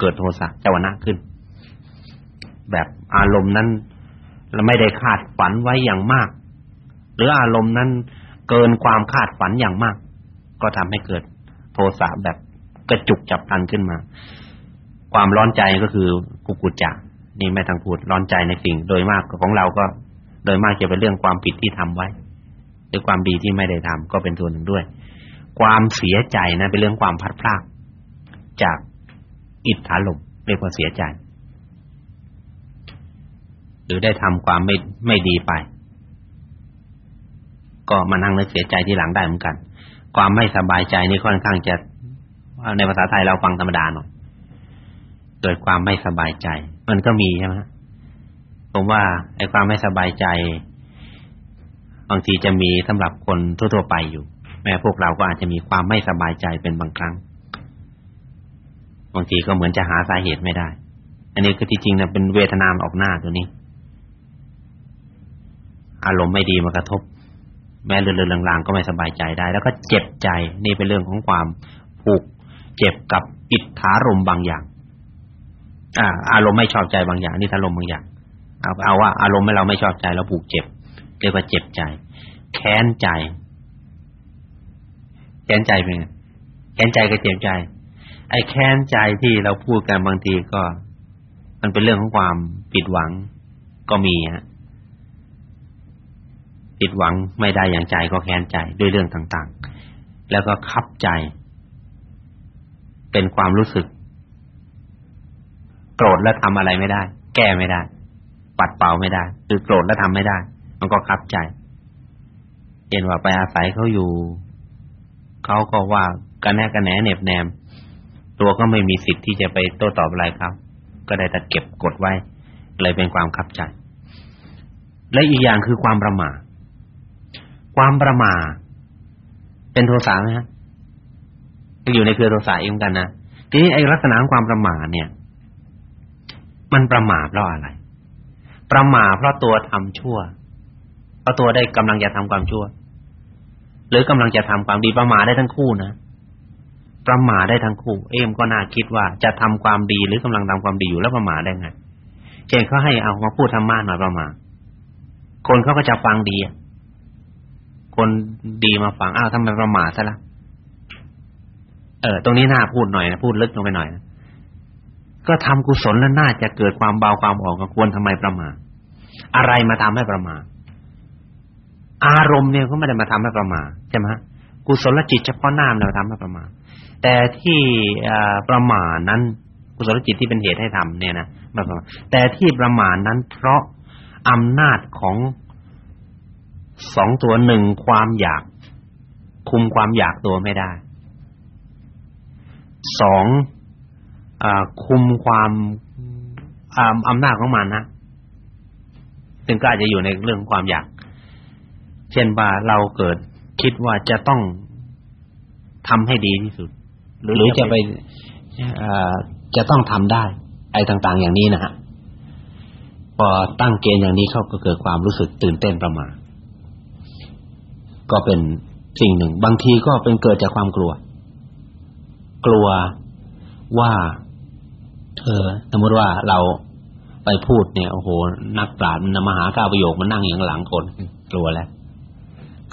เกิดโทสะเจวนะขึ้น แบบอารมณ์นั้นเราไม่ได้คาดฝันไว้อย่างมาก หรืออารมณ์นั้นเกินความคาดฝันอย่างมาก ก็ทำให้เกิดโทสะแบบกระจุกจับพันขึ้นมา ความร้อนใจก็คือกุกุจจะนี่ไม่ทางพูดร้อนใจในสิ่ง โดยมากของเราก็ โดยมากจะเป็นเรื่องความผิดที่ทำไว้ หรือความดีที่ไม่ได้ทำก็เป็นส่วนหนึ่งด้วย ความเสียใจนะเป็นเรื่องความพัดพลากจากอิทธาลมเรียกว่าเสียใจ หรือได้ทำความไม่ไม่ดีไป ก็มานั่งนึกเสียใจที่หลังได้เหมือนกัน ความไม่สบายใจนี่ค่อนข้างจะในภาษาไทยเราฟังธรรมดาหน่อยเกิดความไม่สบายใจ มันก็มีใช่ไหมผมว่าไอ้ความไม่สบายใจ บางทีจะมีสำหรับคนทั่วๆไปอยู่ แม้พวกเราก็อาจจะมีความไม่สบายใจเป็นบางครั้ง บางทีก็เหมือนจะหาสาเหตุไม่ได้ อันนี้คือที่จริงนะเป็นเวทนามออกหน้าตัวนี้ อารมณ์ไม่ดีมากระทบ แม้เรื่องลางๆก็ไม่สบายใจได้ แล้วก็เจ็บใจนี่เป็นเรื่องของความผูก เจ็บกับอิทธารมบางอย่าง อ่า อารมณ์ไม่ชอบใจบางอย่างนี่อารมบางอย่าง เอาเอาว่าอารมณ์ไม่เราไม่ชอบใจแล้วผูกเจ็บเรียกว่าเจ็บใจ แค้นใจ แค้นใจเป็นไงแค้นใจกับเจ็บใจ ไอ้แค้นใจที่เราพูดกันบางทีก็ มันเป็นเรื่องของความผิดหวังก็มีฮะผิดหวังไม่ได้อย่างใจก็แค้นใจด้วยเรื่องต่างๆ แล้วก็คับใจ เป็นความรู้สึก โกรธแล้วทำอะไรไม่ได้ แก้ไม่ได้ ปัดเป่าไม่ได้ คือโกรธแล้วทำไม่ได้ มันก็คับใจเห็นว่าไปอาศัยเขาอยู่ เขาก็ว่ากันแนกันแหนเน็บแนม ตัวก็ไม่มีสิทธิ์ที่จะไปโต้ตอบอะไรครับ ก็ได้แต่เก็บกดไว้ เลยเป็นความคับใจ และอีกอย่างคือความประมาทความประมาทเป็นโทสะไหมฮะอยู่ในเครือโทสะเองกันนะทีนี้ไอ้ลักษณะของความประมาทเนี่ย มันประมาทเพราะอะไร ประมาทเพราะตัวทำชั่วเพราะตัวได้กำลังจะทำความชั่ว หรือกำลังจะทำความดีประมาทได้ทั้งคู่นะประมาทได้ทั้งคู่ เอ็มก็น่าคิดว่าจะทำความดีหรือกำลังทำความดีอยู่แล้วประมาทได้ไงเช่นเขาให้เอามาพูดธรรมะหน่อยประมาทคนเขาก็จะฟังดีคนดีมาฟังอ้าวทำไมประมาทซะล่ะเออตรงนี้น่าพูดหน่อยนะพูดลึกลงไปหน่อยนะก็ทำกุศลแล้วน่าจะเกิดความเบาความอ่อนก็ควรทำไมประมาทอะไรมาทำให้ประมาท อารมณ์เนี่ยก็ไม่ได้มาทำให้ประมาทใช่ไหมกุศลจิตเฉพาะหน้ามันทำให้ประมาทแต่ที่ประมาทนั้น กุศลจิตที่เป็นเหตุให้ทำเนี่ยนะไม่ประมาทแต่ที่ประมาทนั้นเพราะอำนาจของสองตัวหนึ่งความอยาก คุมความอยากตัวไม่ได้สองอคุมความอำนาจของมันนะซึ่งก็อาจจะอยู่ในเรื่องความอยาก ช่นว่าเราเกิดคิดว่าจะต้องทำให้ดีที่สุด หรือจะไปจะต้องทำได้ ไอ้ต่างๆ อย่างนี้นะฮะพอตั้งเกณฑ์อย่างนี้เขาก็เกิดความรู้สึกตื่นเต้นประมาทก็เป็นสิ่งหนึ่ง บางทีก็เป็นเกิดจากความกลัว กลัวว่า เออสมมติว่าเราไปพูดเนี่ยโอ้โหนักปราชญ์นมหาก้าประโยคมันนั่งอย่างหลังคนกลัวแล้ว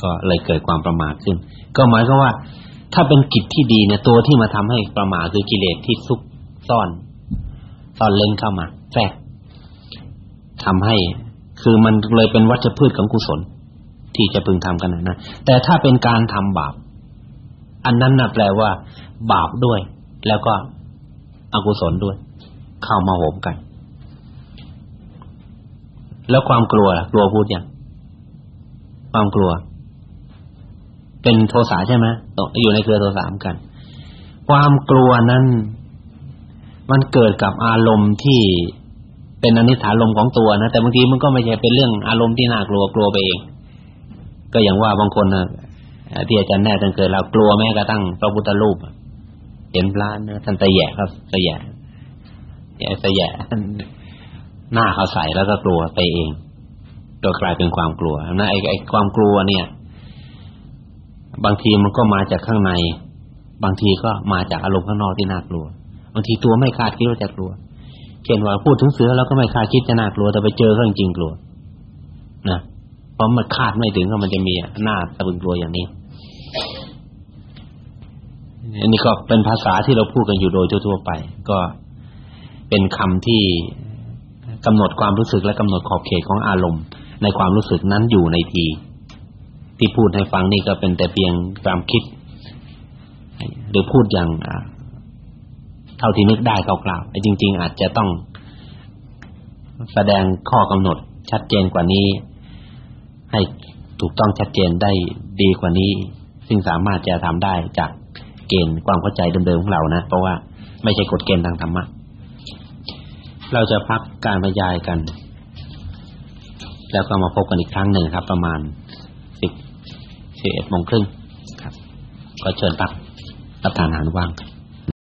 ก็เลยเกิดความประมาทขึ้น ก็หมายก็ว่า ถ้าเป็นกิจที่ดีเนี่ยตัวที่มาทำให้ประมาทคือกิเลสที่ซุกซ่อนซ่อนเล่นเข้ามาแทรกทำให้คือมันเลยเป็นวัชพืชของกุศล ที่จะพึงทำกันนะแต่ถ้าเป็นการทำบาป อันนั้นน่ะแปลว่า บาปด้วย แล้วก็อกุศลด้วย เข้ามาโหมกัน แล้วความกลัวกลัวพูดยังความกลัว เป็นโทสะใช่ไหมอยู่ในเครือโทสะเหมือนกัน ความกลัวนั้น มันเกิดกับอารมณ์ที่เป็นอนิจฐานลมของตัวนะแต่บางทีมันก็ไม่ใช่เป็นเรื่องอารมณ์ที่น่ากลัวกลัวไปเอง ก็อย่างว่าบางคนนะที่อาจารย์แน่ตั้งเกิดเรากลัวแม้กระทั่งพระพุทธรูปเห็นพระนะท่านตะแยะครับตะแยะแย่ตะแยะหน้าเขาใส่แล้วก็กลัวไปเองก็กลายเป็นความกลัวนะไอ้ไอ้ความกลัวเนี่ย บางทีมันก็มาจากข้างใน บางทีก็มาจากอารมณ์ข้างนอกที่น่ากลัว บางทีตัวไม่คาดคิดว่าจะกลัวเช่นว่าพูดถึงเสือแล้วก็ไม่คาดคิดจะน่ากลัวแต่ไปเจอเรื่องจริงกลัวนะเพราะมันคาดไม่ถึงว่ามันจะมีหน้าตะบึงกลัวอย่างนี้อันนี้ก็เป็นภาษาที่เราพูดกันอยู่โดยทั่วๆไป ก็เป็นคำที่กำหนดความรู้สึกและกำหนดขอบเขตของอารมณ์ในความรู้สึกนั้นอยู่ในที ที่พูดให้ฟังนี่ก็เป็นแต่เพียงความคิด หรือพูดอย่างเท่าที่นึกได้คร่าวๆไอ้จริง ๆ อาจจะต้องแสดงข้อกำหนดชัดเจนกว่านี้ ให้ถูกต้องชัดเจนได้ดีกว่านี้ ซึ่งสามารถจะทำได้จากเกณฑ์ความเข้าใจเดิมๆของเรานะ เพราะว่าไม่ใช่กฎเกณฑ์ทางธรรมะ เราจะพักการบรรยายกัน แล้วก็มาพบกันอีกครั้งหนึ่งครับประมาณ สิบสิบเอ็ดโมงครึ่งครับก็เชิญพักรับทานอาหารว่าง